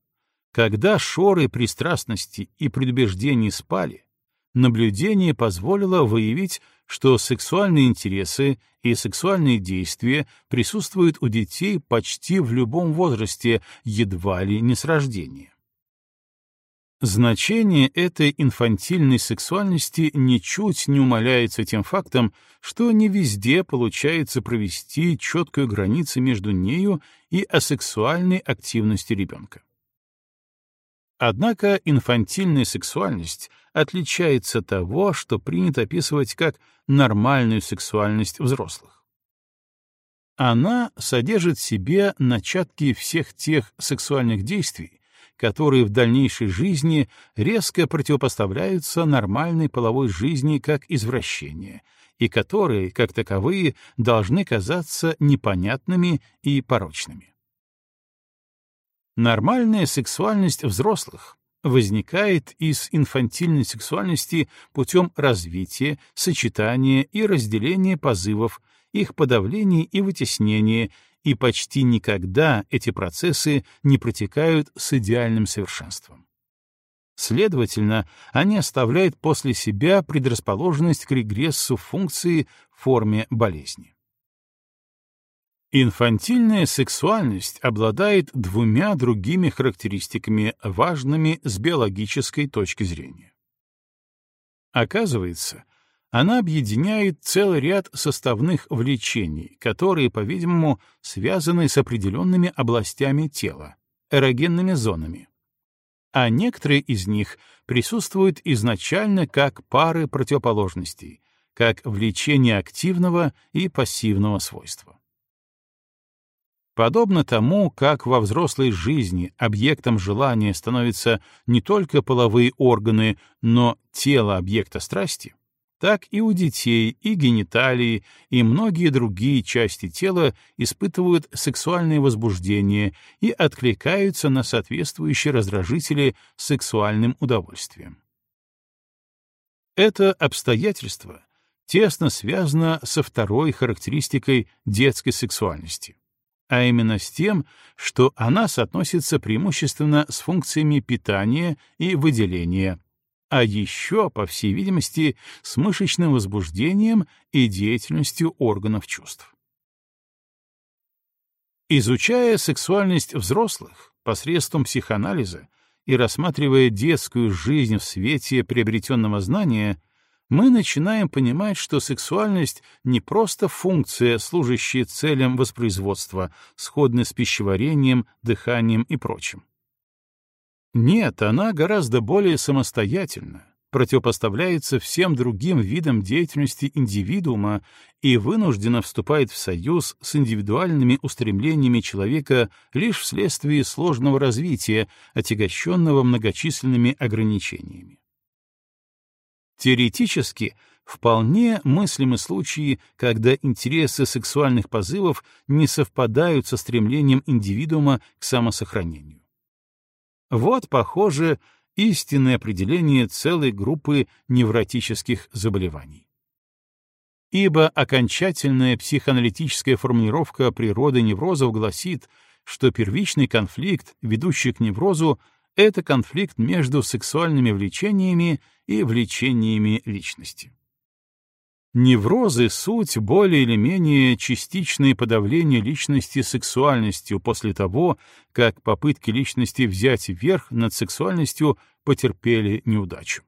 когда шоры пристрастности и предубеждений спали, наблюдение позволило выявить, что сексуальные интересы и сексуальные действия присутствуют у детей почти в любом возрасте, едва ли не с рождения. Значение этой инфантильной сексуальности ничуть не умаляется тем фактом, что не везде получается провести четкую границу между нею и асексуальной активностью ребенка. Однако инфантильная сексуальность отличается от того, что принято описывать как нормальную сексуальность взрослых. Она содержит в себе начатки всех тех сексуальных действий, которые в дальнейшей жизни резко противопоставляются нормальной половой жизни как извращение, и которые, как таковые, должны казаться непонятными и порочными. Нормальная сексуальность взрослых возникает из инфантильной сексуальности путем развития, сочетания и разделения позывов, их подавления и вытеснения, и почти никогда эти процессы не протекают с идеальным совершенством. Следовательно, они оставляют после себя предрасположенность к регрессу функции в форме болезни. Инфантильная сексуальность обладает двумя другими характеристиками, важными с биологической точки зрения. Оказывается, она объединяет целый ряд составных влечений, которые, по-видимому, связаны с определенными областями тела, эрогенными зонами. А некоторые из них присутствуют изначально как пары противоположностей, как влечение активного и пассивного свойства. Подобно тому, как во взрослой жизни объектом желания становятся не только половые органы, но тело объекта страсти, так и у детей и гениталии, и многие другие части тела испытывают сексуальное возбуждение и откликаются на соответствующие раздражители сексуальным удовольствием. Это обстоятельство тесно связано со второй характеристикой детской сексуальности, а именно с тем, что она соотносится преимущественно с функциями питания и выделения, а еще, по всей видимости, с мышечным возбуждением и деятельностью органов чувств. Изучая сексуальность взрослых посредством психоанализа и рассматривая детскую жизнь в свете приобретенного знания, мы начинаем понимать, что сексуальность не просто функция, служащая целям воспроизводства, сходная с пищеварением, дыханием и прочим. Нет, она гораздо более самостоятельна, противопоставляется всем другим видам деятельности индивидуума и вынуждена вступает в союз с индивидуальными устремлениями человека лишь вследствие сложного развития, отягощенного многочисленными ограничениями. Теоретически, вполне мыслимы случаи, когда интересы сексуальных позывов не совпадают со стремлением индивидуума к самосохранению. Вот, похоже, истинное определение целой группы невротических заболеваний. Ибо окончательная психоаналитическая формулировка природы неврозов гласит, что первичный конфликт, ведущий к неврозу, это конфликт между сексуальными влечениями и влечениями личности. Неврозы — суть более или менее частичное подавление личности сексуальностью после того, как попытки личности взять верх над сексуальностью потерпели неудачу.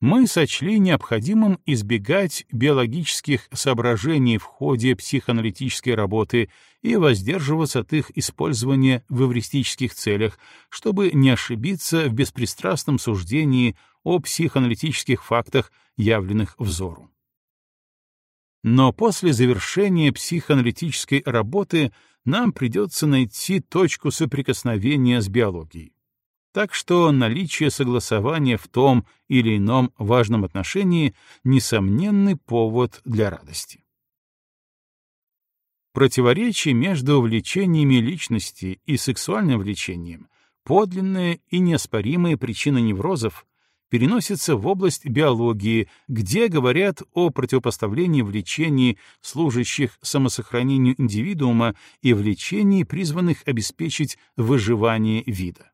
Мы сочли необходимым избегать биологических соображений в ходе психоаналитической работы и воздерживаться от их использования в эвристических целях, чтобы не ошибиться в беспристрастном суждении о психоаналитических фактах явленных взору. Но после завершения психоаналитической работы нам придется найти точку соприкосновения с биологией. Так что наличие согласования в том или ином важном отношении — несомненный повод для радости. Противоречие между влечениями личности и сексуальным влечением — подлинная и неоспоримая причина неврозов, переносится в область биологии, где говорят о противопоставлении влечений, служащих самосохранению индивидуума, и влечений, призванных обеспечить выживание вида.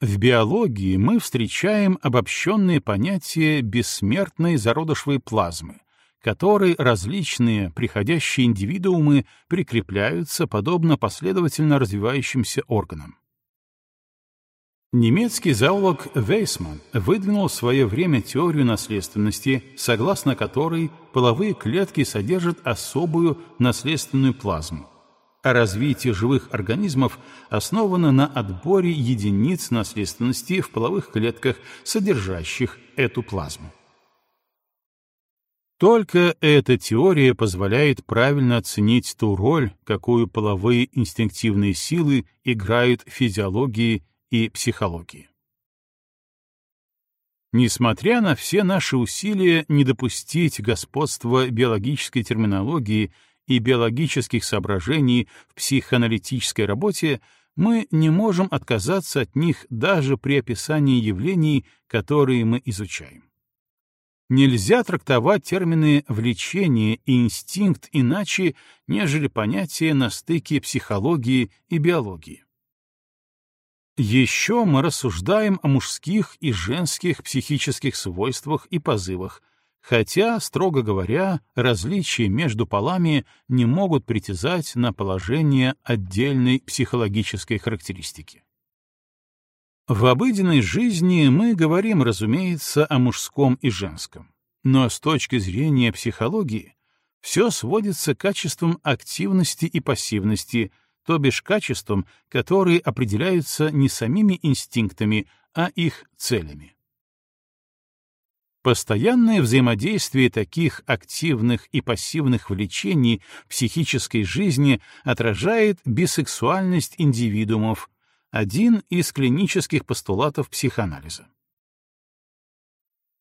В биологии мы встречаем обобщенные понятия бессмертной зародышевой плазмы, которой различные приходящие индивидуумы прикрепляются подобно последовательно развивающимся органам. Немецкий зоолог Вейсман выдвинул в свое время теорию наследственности, согласно которой половые клетки содержат особую наследственную плазму, а развитие живых организмов основано на отборе единиц наследственности в половых клетках, содержащих эту плазму. Только эта теория позволяет правильно оценить ту роль, какую половые инстинктивные силы играют в физиологии и психологии. Несмотря на все наши усилия не допустить господства биологической терминологии и биологических соображений в психоаналитической работе, мы не можем отказаться от них даже при описании явлений, которые мы изучаем. Нельзя трактовать термины «влечение» и «инстинкт» иначе, нежели понятие на стыке психологии и биологии. Еще мы рассуждаем о мужских и женских психических свойствах и позывах, хотя, строго говоря, различия между полами не могут притязать на положение отдельной психологической характеристики. В обыденной жизни мы говорим, разумеется, о мужском и женском, но с точки зрения психологии все сводится к качествам активности и пассивности, то бишь качествам, которые определяются не самими инстинктами, а их целями. Постоянное взаимодействие таких активных и пассивных влечений в психической жизни отражает бисексуальность индивидуумов, один из клинических постулатов психоанализа.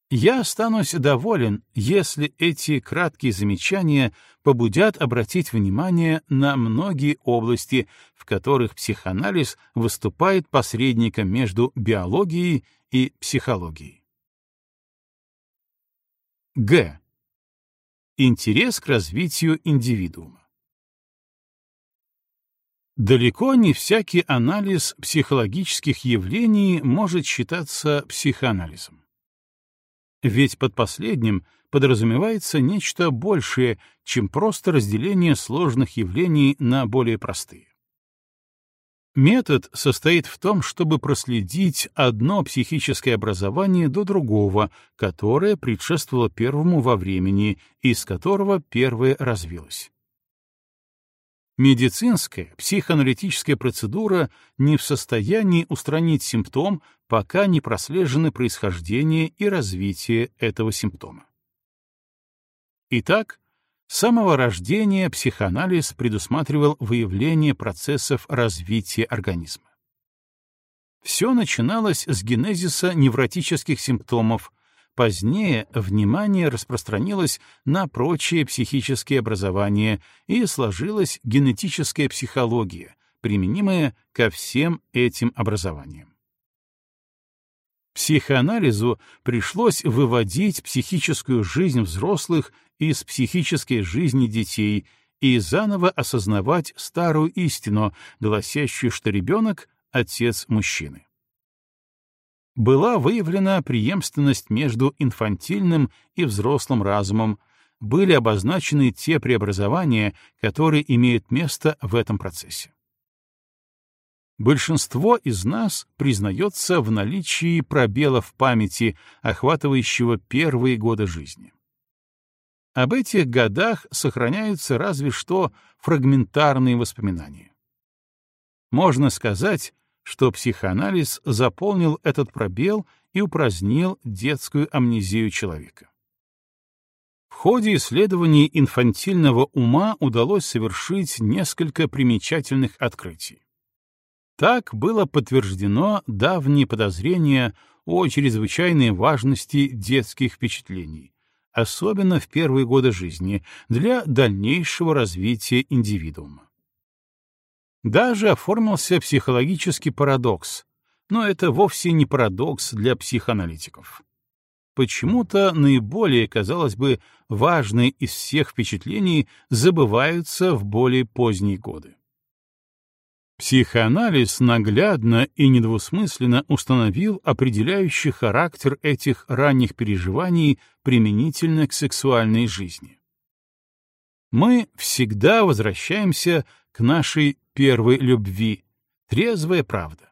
Я останусь доволен, если эти краткие замечания побудят обратить внимание на многие области, в которых психоанализ выступает посредником между биологией и психологией. Г. Интерес к развитию индивидуума. Далеко не всякий анализ психологических явлений может считаться психоанализом. Ведь под последним подразумевается нечто большее, чем просто разделение сложных явлений на более простые. Метод состоит в том, чтобы проследить одно психическое образование до другого, которое предшествовало первому во времени, из которого первое развилось. Медицинская, психоаналитическая процедура не в состоянии устранить симптом, пока не прослежены происхождение и развитие этого симптома. Итак, с самого рождения психоанализ предусматривал выявление процессов развития организма. Все начиналось с генезиса невротических симптомов, Позднее внимание распространилось на прочие психические образования и сложилась генетическая психология, применимая ко всем этим образованиям. Психоанализу пришлось выводить психическую жизнь взрослых из психической жизни детей и заново осознавать старую истину, гласящую, что ребенок — отец мужчины была выявлена преемственность между инфантильным и взрослым разумом, были обозначены те преобразования, которые имеют место в этом процессе. Большинство из нас признается в наличии пробела в памяти, охватывающего первые годы жизни. Об этих годах сохраняются разве что фрагментарные воспоминания. Можно сказать, что психоанализ заполнил этот пробел и упразднил детскую амнезию человека. В ходе исследований инфантильного ума удалось совершить несколько примечательных открытий. Так было подтверждено давнее подозрение о чрезвычайной важности детских впечатлений, особенно в первые годы жизни, для дальнейшего развития индивидуума. Даже оформился психологический парадокс, но это вовсе не парадокс для психоаналитиков. Почему-то наиболее, казалось бы, важные из всех впечатлений забываются в более поздние годы. Психоанализ наглядно и недвусмысленно установил определяющий характер этих ранних переживаний применительно к сексуальной жизни. Мы всегда возвращаемся к нашей первой любви, трезвая правда.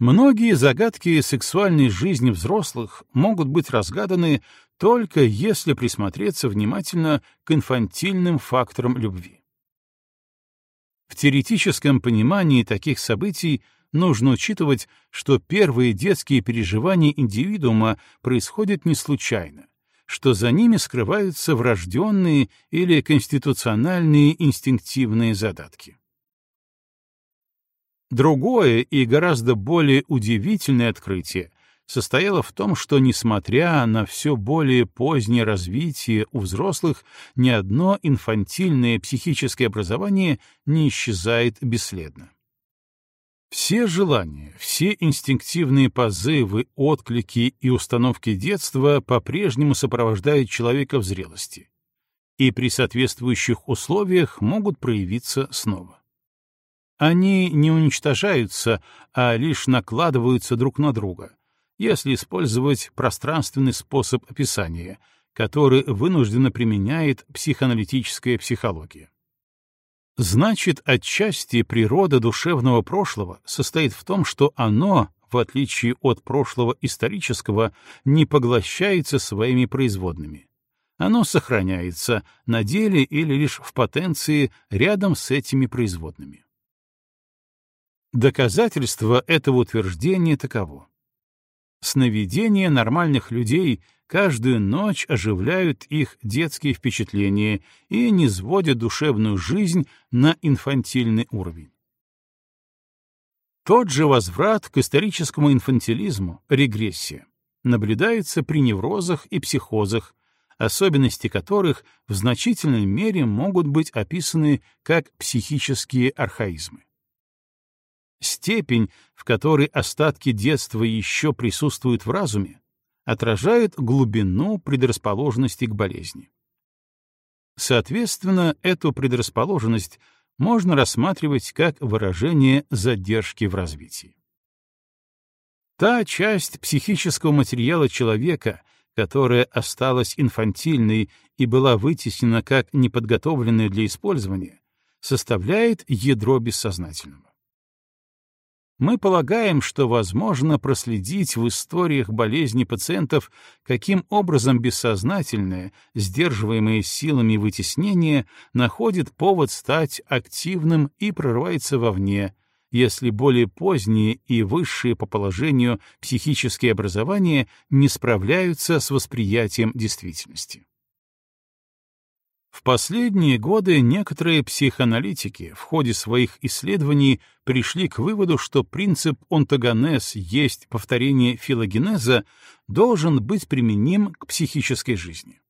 Многие загадки сексуальной жизни взрослых могут быть разгаданы только если присмотреться внимательно к инфантильным факторам любви. В теоретическом понимании таких событий нужно учитывать, что первые детские переживания индивидуума происходят не случайно, что за ними скрываются врожденные или конституциональные инстинктивные задатки. Другое и гораздо более удивительное открытие состояло в том, что, несмотря на все более позднее развитие у взрослых, ни одно инфантильное психическое образование не исчезает бесследно. Все желания, все инстинктивные позывы, отклики и установки детства по-прежнему сопровождают человека в зрелости и при соответствующих условиях могут проявиться снова. Они не уничтожаются, а лишь накладываются друг на друга, если использовать пространственный способ описания, который вынужденно применяет психоаналитическая психология. Значит, отчасти природа душевного прошлого состоит в том, что оно, в отличие от прошлого исторического, не поглощается своими производными. Оно сохраняется на деле или лишь в потенции рядом с этими производными. Доказательство этого утверждения таково. Сновидения нормальных людей каждую ночь оживляют их детские впечатления и не сводят душевную жизнь на инфантильный уровень. Тот же возврат к историческому инфантилизму, регрессия, наблюдается при неврозах и психозах, особенности которых в значительной мере могут быть описаны как психические архаизмы. Степень, в которой остатки детства еще присутствуют в разуме, отражает глубину предрасположенности к болезни. Соответственно, эту предрасположенность можно рассматривать как выражение задержки в развитии. Та часть психического материала человека, которая осталась инфантильной и была вытеснена как неподготовленная для использования, составляет ядро бессознательного. Мы полагаем, что возможно проследить в историях болезни пациентов, каким образом бессознательное, сдерживаемое силами вытеснения, находит повод стать активным и прорывается вовне, если более поздние и высшие по положению психические образования не справляются с восприятием действительности. В последние годы некоторые психоаналитики в ходе своих исследований пришли к выводу, что принцип онтогонез есть повторение филогенеза должен быть применим к психической жизни.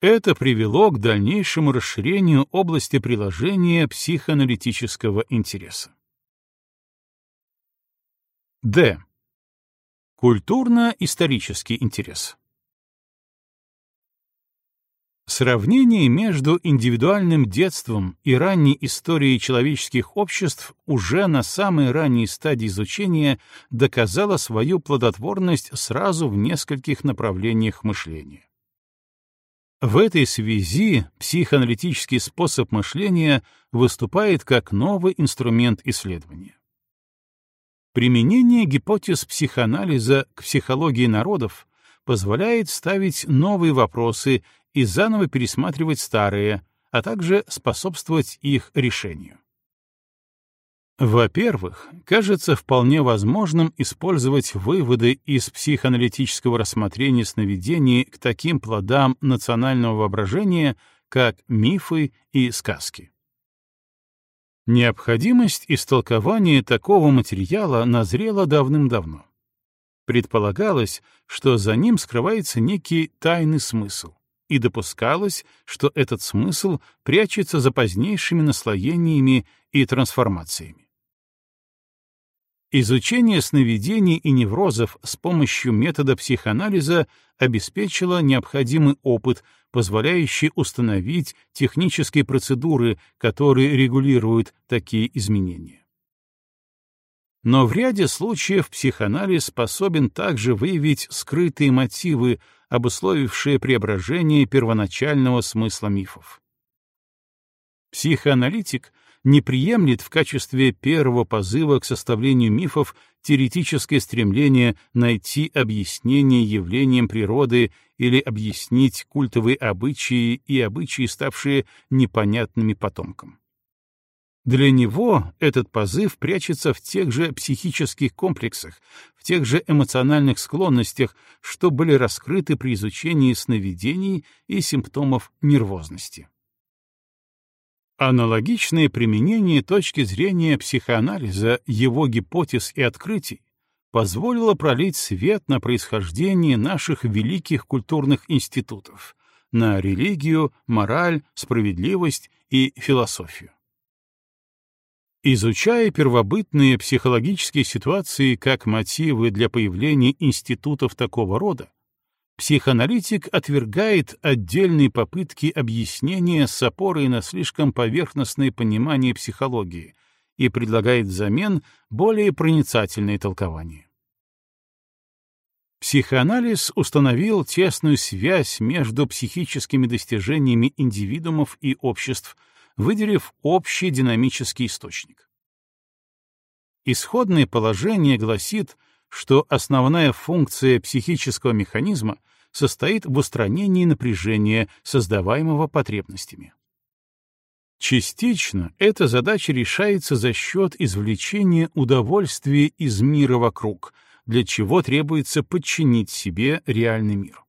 Это привело к дальнейшему расширению области приложения психоаналитического интереса. Д. Культурно-исторический интерес. Сравнение между индивидуальным детством и ранней историей человеческих обществ уже на самой ранней стадии изучения доказало свою плодотворность сразу в нескольких направлениях мышления. В этой связи психоаналитический способ мышления выступает как новый инструмент исследования. Применение гипотез психоанализа к психологии народов позволяет ставить новые вопросы и заново пересматривать старые, а также способствовать их решению. Во-первых, кажется вполне возможным использовать выводы из психоаналитического рассмотрения сновидений к таким плодам национального воображения, как мифы и сказки. Необходимость истолкования такого материала назрела давным-давно. Предполагалось, что за ним скрывается некий тайный смысл, и допускалось, что этот смысл прячется за позднейшими наслоениями и трансформациями. Изучение сновидений и неврозов с помощью метода психоанализа обеспечило необходимый опыт, позволяющий установить технические процедуры, которые регулируют такие изменения. Но в ряде случаев психоанализ способен также выявить скрытые мотивы, обусловившие преображение первоначального смысла мифов. Психоаналитик не приемлет в качестве первого позыва к составлению мифов теоретическое стремление найти объяснение явлениям природы или объяснить культовые обычаи и обычаи, ставшие непонятными потомкам. Для него этот позыв прячется в тех же психических комплексах, в тех же эмоциональных склонностях, что были раскрыты при изучении сновидений и симптомов нервозности. Аналогичное применение точки зрения психоанализа, его гипотез и открытий позволило пролить свет на происхождение наших великих культурных институтов, на религию, мораль, справедливость и философию. Изучая первобытные психологические ситуации как мотивы для появления институтов такого рода, психоаналитик отвергает отдельные попытки объяснения с опорой на слишком поверхностное понимание психологии и предлагает взамен более проницательные толкования. Психоанализ установил тесную связь между психическими достижениями индивидуумов и обществ — выделив общий динамический источник. Исходное положение гласит, что основная функция психического механизма состоит в устранении напряжения, создаваемого потребностями. Частично эта задача решается за счет извлечения удовольствия из мира вокруг, для чего требуется подчинить себе реальный мир.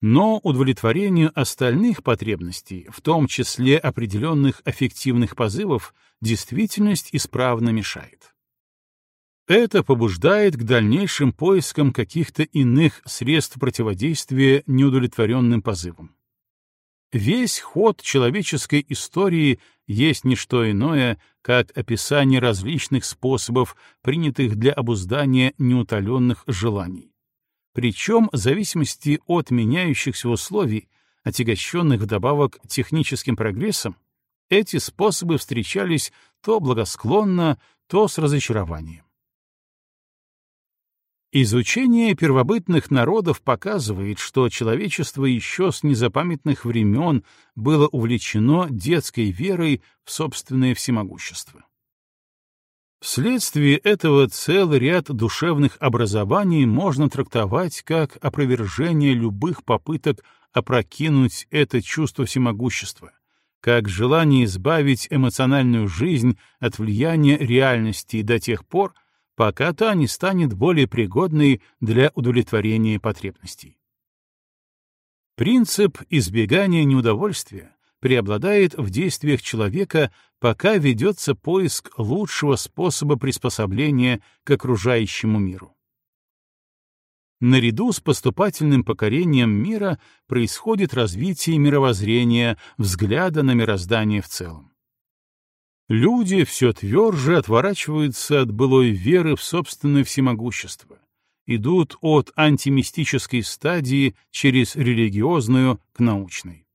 Но удовлетворению остальных потребностей, в том числе определенных аффективных позывов, действительность исправно мешает. Это побуждает к дальнейшим поискам каких-то иных средств противодействия неудовлетворенным позывам. Весь ход человеческой истории есть не что иное, как описание различных способов, принятых для обуздания неутоленных желаний причем в зависимости от меняющихся условий, отягощенных вдобавок техническим прогрессом, эти способы встречались то благосклонно, то с разочарованием. Изучение первобытных народов показывает, что человечество еще с незапамятных времен было увлечено детской верой в собственное всемогущество. Вследствие этого целый ряд душевных образований можно трактовать как опровержение любых попыток опрокинуть это чувство всемогущества, как желание избавить эмоциональную жизнь от влияния реальности до тех пор, пока та не станет более пригодной для удовлетворения потребностей. Принцип избегания неудовольствия преобладает в действиях человека, пока ведется поиск лучшего способа приспособления к окружающему миру. Наряду с поступательным покорением мира происходит развитие мировоззрения, взгляда на мироздание в целом. Люди все тверже отворачиваются от былой веры в собственное всемогущество, идут от антимистической стадии через религиозную к научной.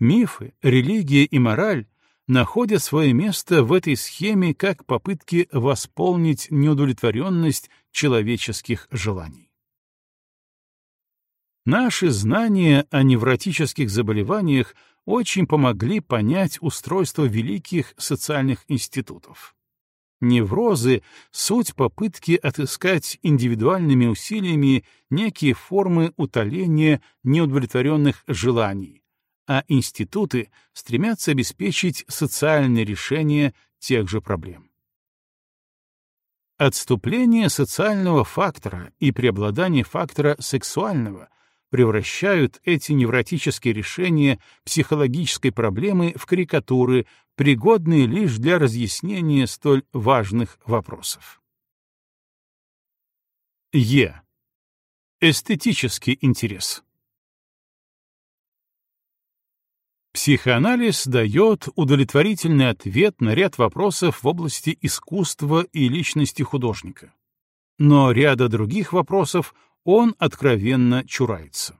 Мифы, религия и мораль находят свое место в этой схеме как попытки восполнить неудовлетворенность человеческих желаний. Наши знания о невротических заболеваниях очень помогли понять устройство великих социальных институтов. Неврозы — суть попытки отыскать индивидуальными усилиями некие формы утоления неудовлетворенных желаний, а институты стремятся обеспечить социальное решение тех же проблем. Отступление социального фактора и преобладание фактора сексуального превращают эти невротические решения психологической проблемы в карикатуры, пригодные лишь для разъяснения столь важных вопросов. Е. Эстетический интерес. Психоанализ дает удовлетворительный ответ на ряд вопросов в области искусства и личности художника. Но ряда других вопросов он откровенно чурается.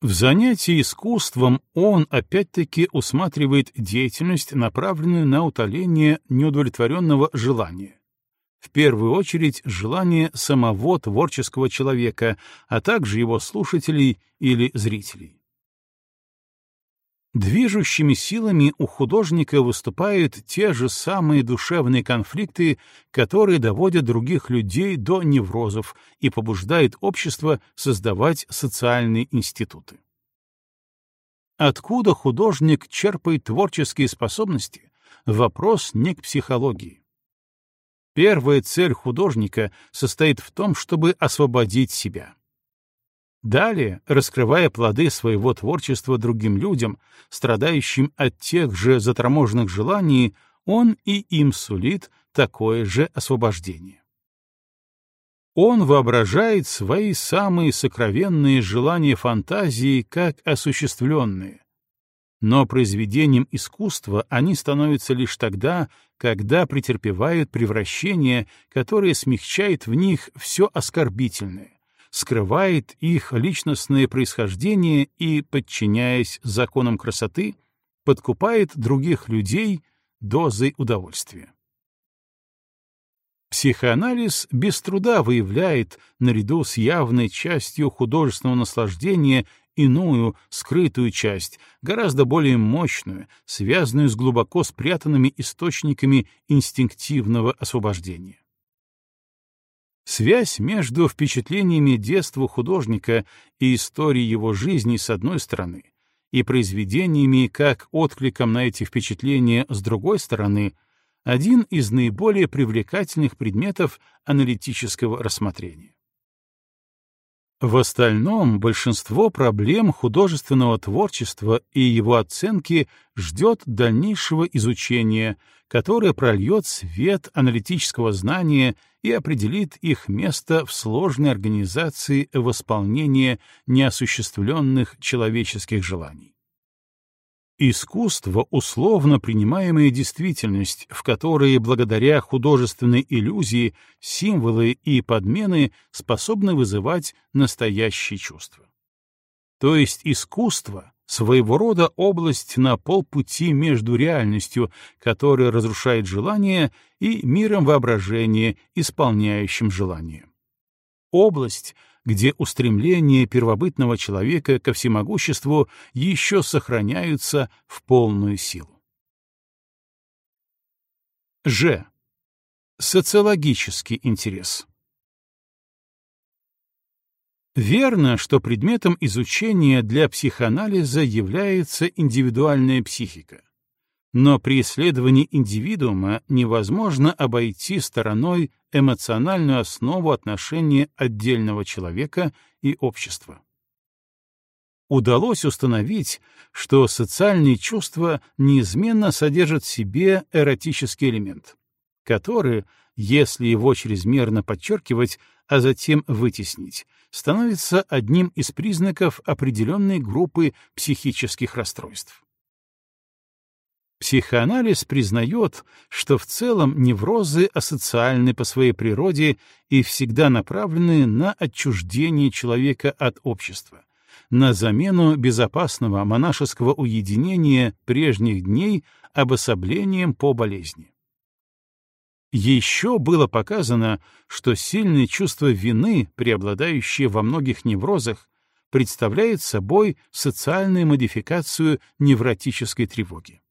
В занятии искусством он опять-таки усматривает деятельность, направленную на утоление неудовлетворенного желания. В первую очередь желание самого творческого человека, а также его слушателей или зрителей. Движущими силами у художника выступают те же самые душевные конфликты, которые доводят других людей до неврозов и побуждают общество создавать социальные институты. Откуда художник черпает творческие способности? Вопрос не к психологии. Первая цель художника состоит в том, чтобы освободить себя. Далее, раскрывая плоды своего творчества другим людям, страдающим от тех же заторможенных желаний, он и им сулит такое же освобождение. Он воображает свои самые сокровенные желания фантазии как осуществленные. Но произведением искусства они становятся лишь тогда, когда претерпевают превращение, которое смягчает в них все оскорбительное, скрывает их личностное происхождение и, подчиняясь законам красоты, подкупает других людей дозой удовольствия. Психоанализ без труда выявляет, наряду с явной частью художественного наслаждения, иную, скрытую часть, гораздо более мощную, связанную с глубоко спрятанными источниками инстинктивного освобождения. Связь между впечатлениями детства художника и историей его жизни с одной стороны и произведениями как откликом на эти впечатления с другой стороны — один из наиболее привлекательных предметов аналитического рассмотрения. В остальном большинство проблем художественного творчества и его оценки ждет дальнейшего изучения, которое прольет свет аналитического знания и определит их место в сложной организации восполнения неосуществленных человеческих желаний. Искусство — условно принимаемая действительность, в которой благодаря художественной иллюзии символы и подмены способны вызывать настоящие чувства. То есть искусство — своего рода область на полпути между реальностью, которая разрушает желание, и миром воображения, исполняющим желание. Область — где устремления первобытного человека ко всемогуществу еще сохраняются в полную силу. Ж. Социологический интерес. Верно, что предметом изучения для психоанализа является индивидуальная психика. Но при исследовании индивидуума невозможно обойти стороной эмоциональную основу отношения отдельного человека и общества. Удалось установить, что социальные чувства неизменно содержат в себе эротический элемент, который, если его чрезмерно подчеркивать, а затем вытеснить, становится одним из признаков определенной группы психических расстройств. Психоанализ признает, что в целом неврозы асоциальны по своей природе и всегда направлены на отчуждение человека от общества, на замену безопасного монашеского уединения прежних дней обособлением по болезни. Еще было показано, что сильное чувство вины, преобладающее во многих неврозах, представляет собой социальную модификацию невротической тревоги.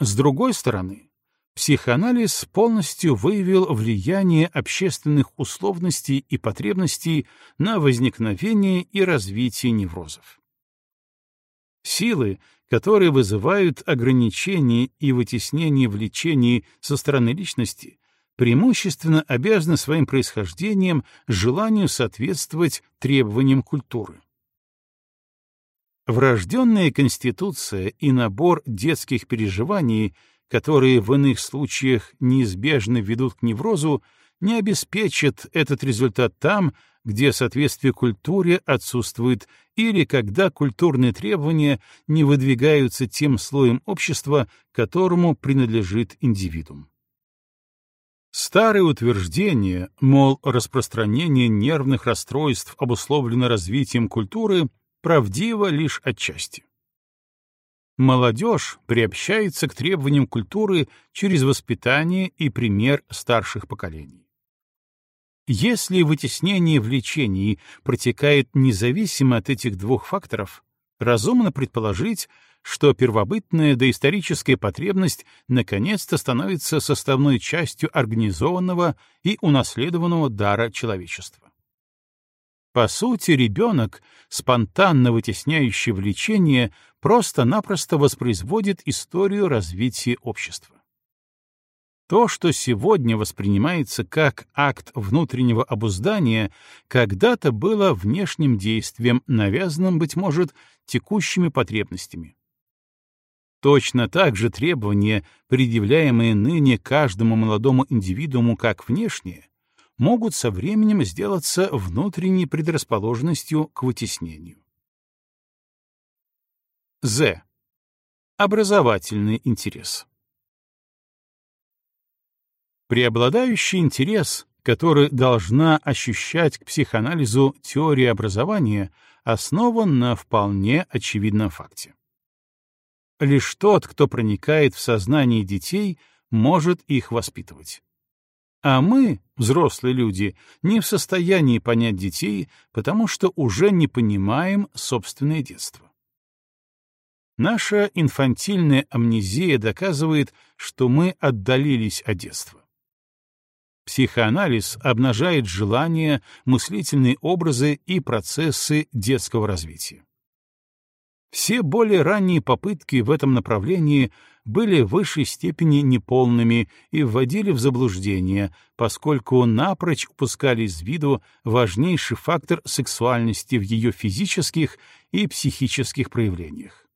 С другой стороны, психоанализ полностью выявил влияние общественных условностей и потребностей на возникновение и развитие неврозов. Силы, которые вызывают ограничение и вытеснение влечений со стороны личности, преимущественно обязаны своим происхождением желанию соответствовать требованиям культуры. Врожденная конституция и набор детских переживаний, которые в иных случаях неизбежно ведут к неврозу, не обеспечат этот результат там, где соответствие культуре отсутствует или когда культурные требования не выдвигаются тем слоем общества, которому принадлежит индивидуум. Старое утверждение, мол, распространение нервных расстройств обусловлено развитием культуры — правдиво лишь отчасти. Молодежь приобщается к требованиям культуры через воспитание и пример старших поколений. Если вытеснение влечений протекает независимо от этих двух факторов, разумно предположить, что первобытная доисторическая потребность наконец-то становится составной частью организованного и унаследованного дара человечества. По сути, ребенок, спонтанно вытесняющий влечение, просто-напросто воспроизводит историю развития общества. То, что сегодня воспринимается как акт внутреннего обуздания, когда-то было внешним действием, навязанным, быть может, текущими потребностями. Точно так же требования, предъявляемые ныне каждому молодому индивидууму как внешние, могут со временем сделаться внутренней предрасположенностью к вытеснению. З. Образовательный интерес. Преобладающий интерес, который должна ощущать к психоанализу теория образования, основан на вполне очевидном факте. Лишь тот, кто проникает в сознание детей, может их воспитывать. А мы, взрослые люди, не в состоянии понять детей, потому что уже не понимаем собственное детство. Наша инфантильная амнезия доказывает, что мы отдалились от детства. Психоанализ обнажает желания, мыслительные образы и процессы детского развития. Все более ранние попытки в этом направлении были в высшей степени неполными и вводили в заблуждение, поскольку напрочь упускали из виду важнейший фактор сексуальности в ее физических и психических проявлениях.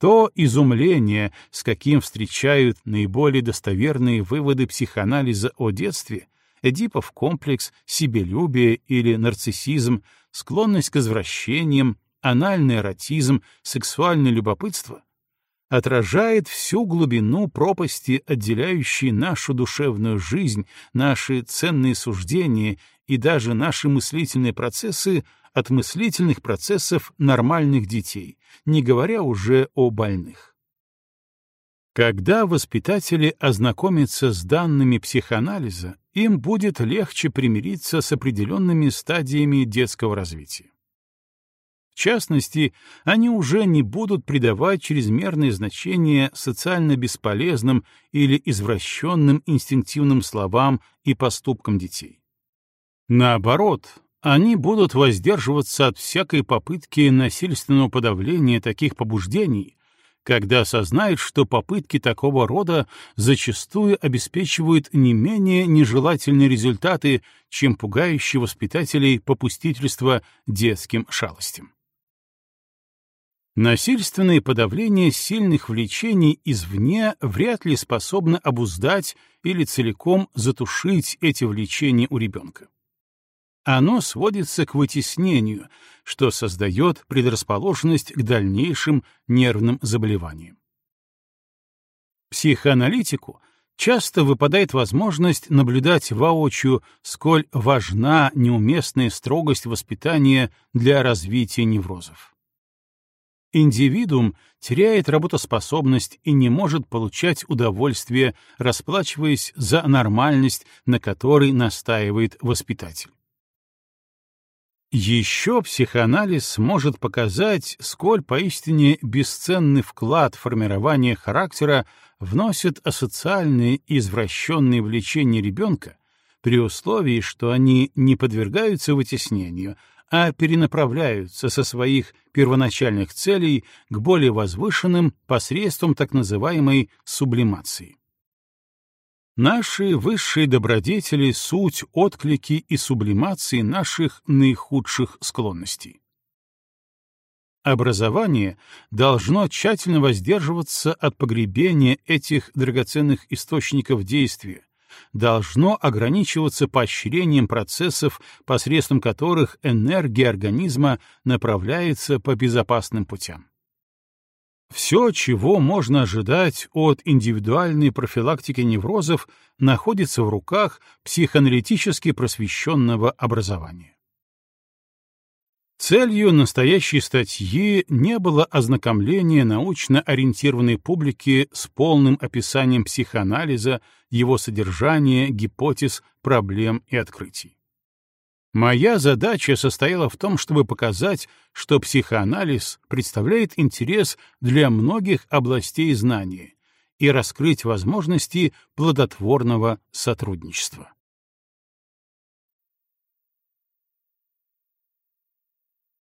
То изумление, с каким встречают наиболее достоверные выводы психоанализа о детстве, Эдипов комплекс, себелюбие или нарциссизм, склонность к извращениям, анальный эротизм, сексуальное любопытство, отражает всю глубину пропасти, отделяющей нашу душевную жизнь, наши ценные суждения и даже наши мыслительные процессы от мыслительных процессов нормальных детей, не говоря уже о больных. Когда воспитатели ознакомятся с данными психоанализа, им будет легче примириться с определенными стадиями детского развития. В частности, они уже не будут придавать чрезмерное значение социально бесполезным или извращенным инстинктивным словам и поступкам детей. Наоборот, они будут воздерживаться от всякой попытки насильственного подавления таких побуждений, когда осознают, что попытки такого рода зачастую обеспечивают не менее нежелательные результаты, чем пугающие воспитателей попустительства детским шалостям. Насильственное подавление сильных влечений извне вряд ли способно обуздать или целиком затушить эти влечения у ребенка. Оно сводится к вытеснению, что создает предрасположенность к дальнейшим нервным заболеваниям. Психоаналитику часто выпадает возможность наблюдать воочию, сколь важна неуместная строгость воспитания для развития неврозов индивидуум теряет работоспособность и не может получать удовольствие, расплачиваясь за нормальность, на которой настаивает воспитатель. Еще психоанализ может показать, сколь поистине бесценный вклад в формирование характера вносят асоциальные и извращенные влечения ребенка, при условии, что они не подвергаются вытеснению, а перенаправляются со своих первоначальных целей к более возвышенным посредством так называемой сублимации. Наши высшие добродетели — суть отклики и сублимации наших наихудших склонностей. Образование должно тщательно воздерживаться от погребения этих драгоценных источников действия, должно ограничиваться поощрением процессов, посредством которых энергия организма направляется по безопасным путям. Все, чего можно ожидать от индивидуальной профилактики неврозов, находится в руках психоаналитически просвещенного образования. Целью настоящей статьи не было ознакомление научно ориентированной публики с полным описанием психоанализа, его содержания, гипотез, проблем и открытий. Моя задача состояла в том, чтобы показать, что психоанализ представляет интерес для многих областей знания и раскрыть возможности плодотворного сотрудничества.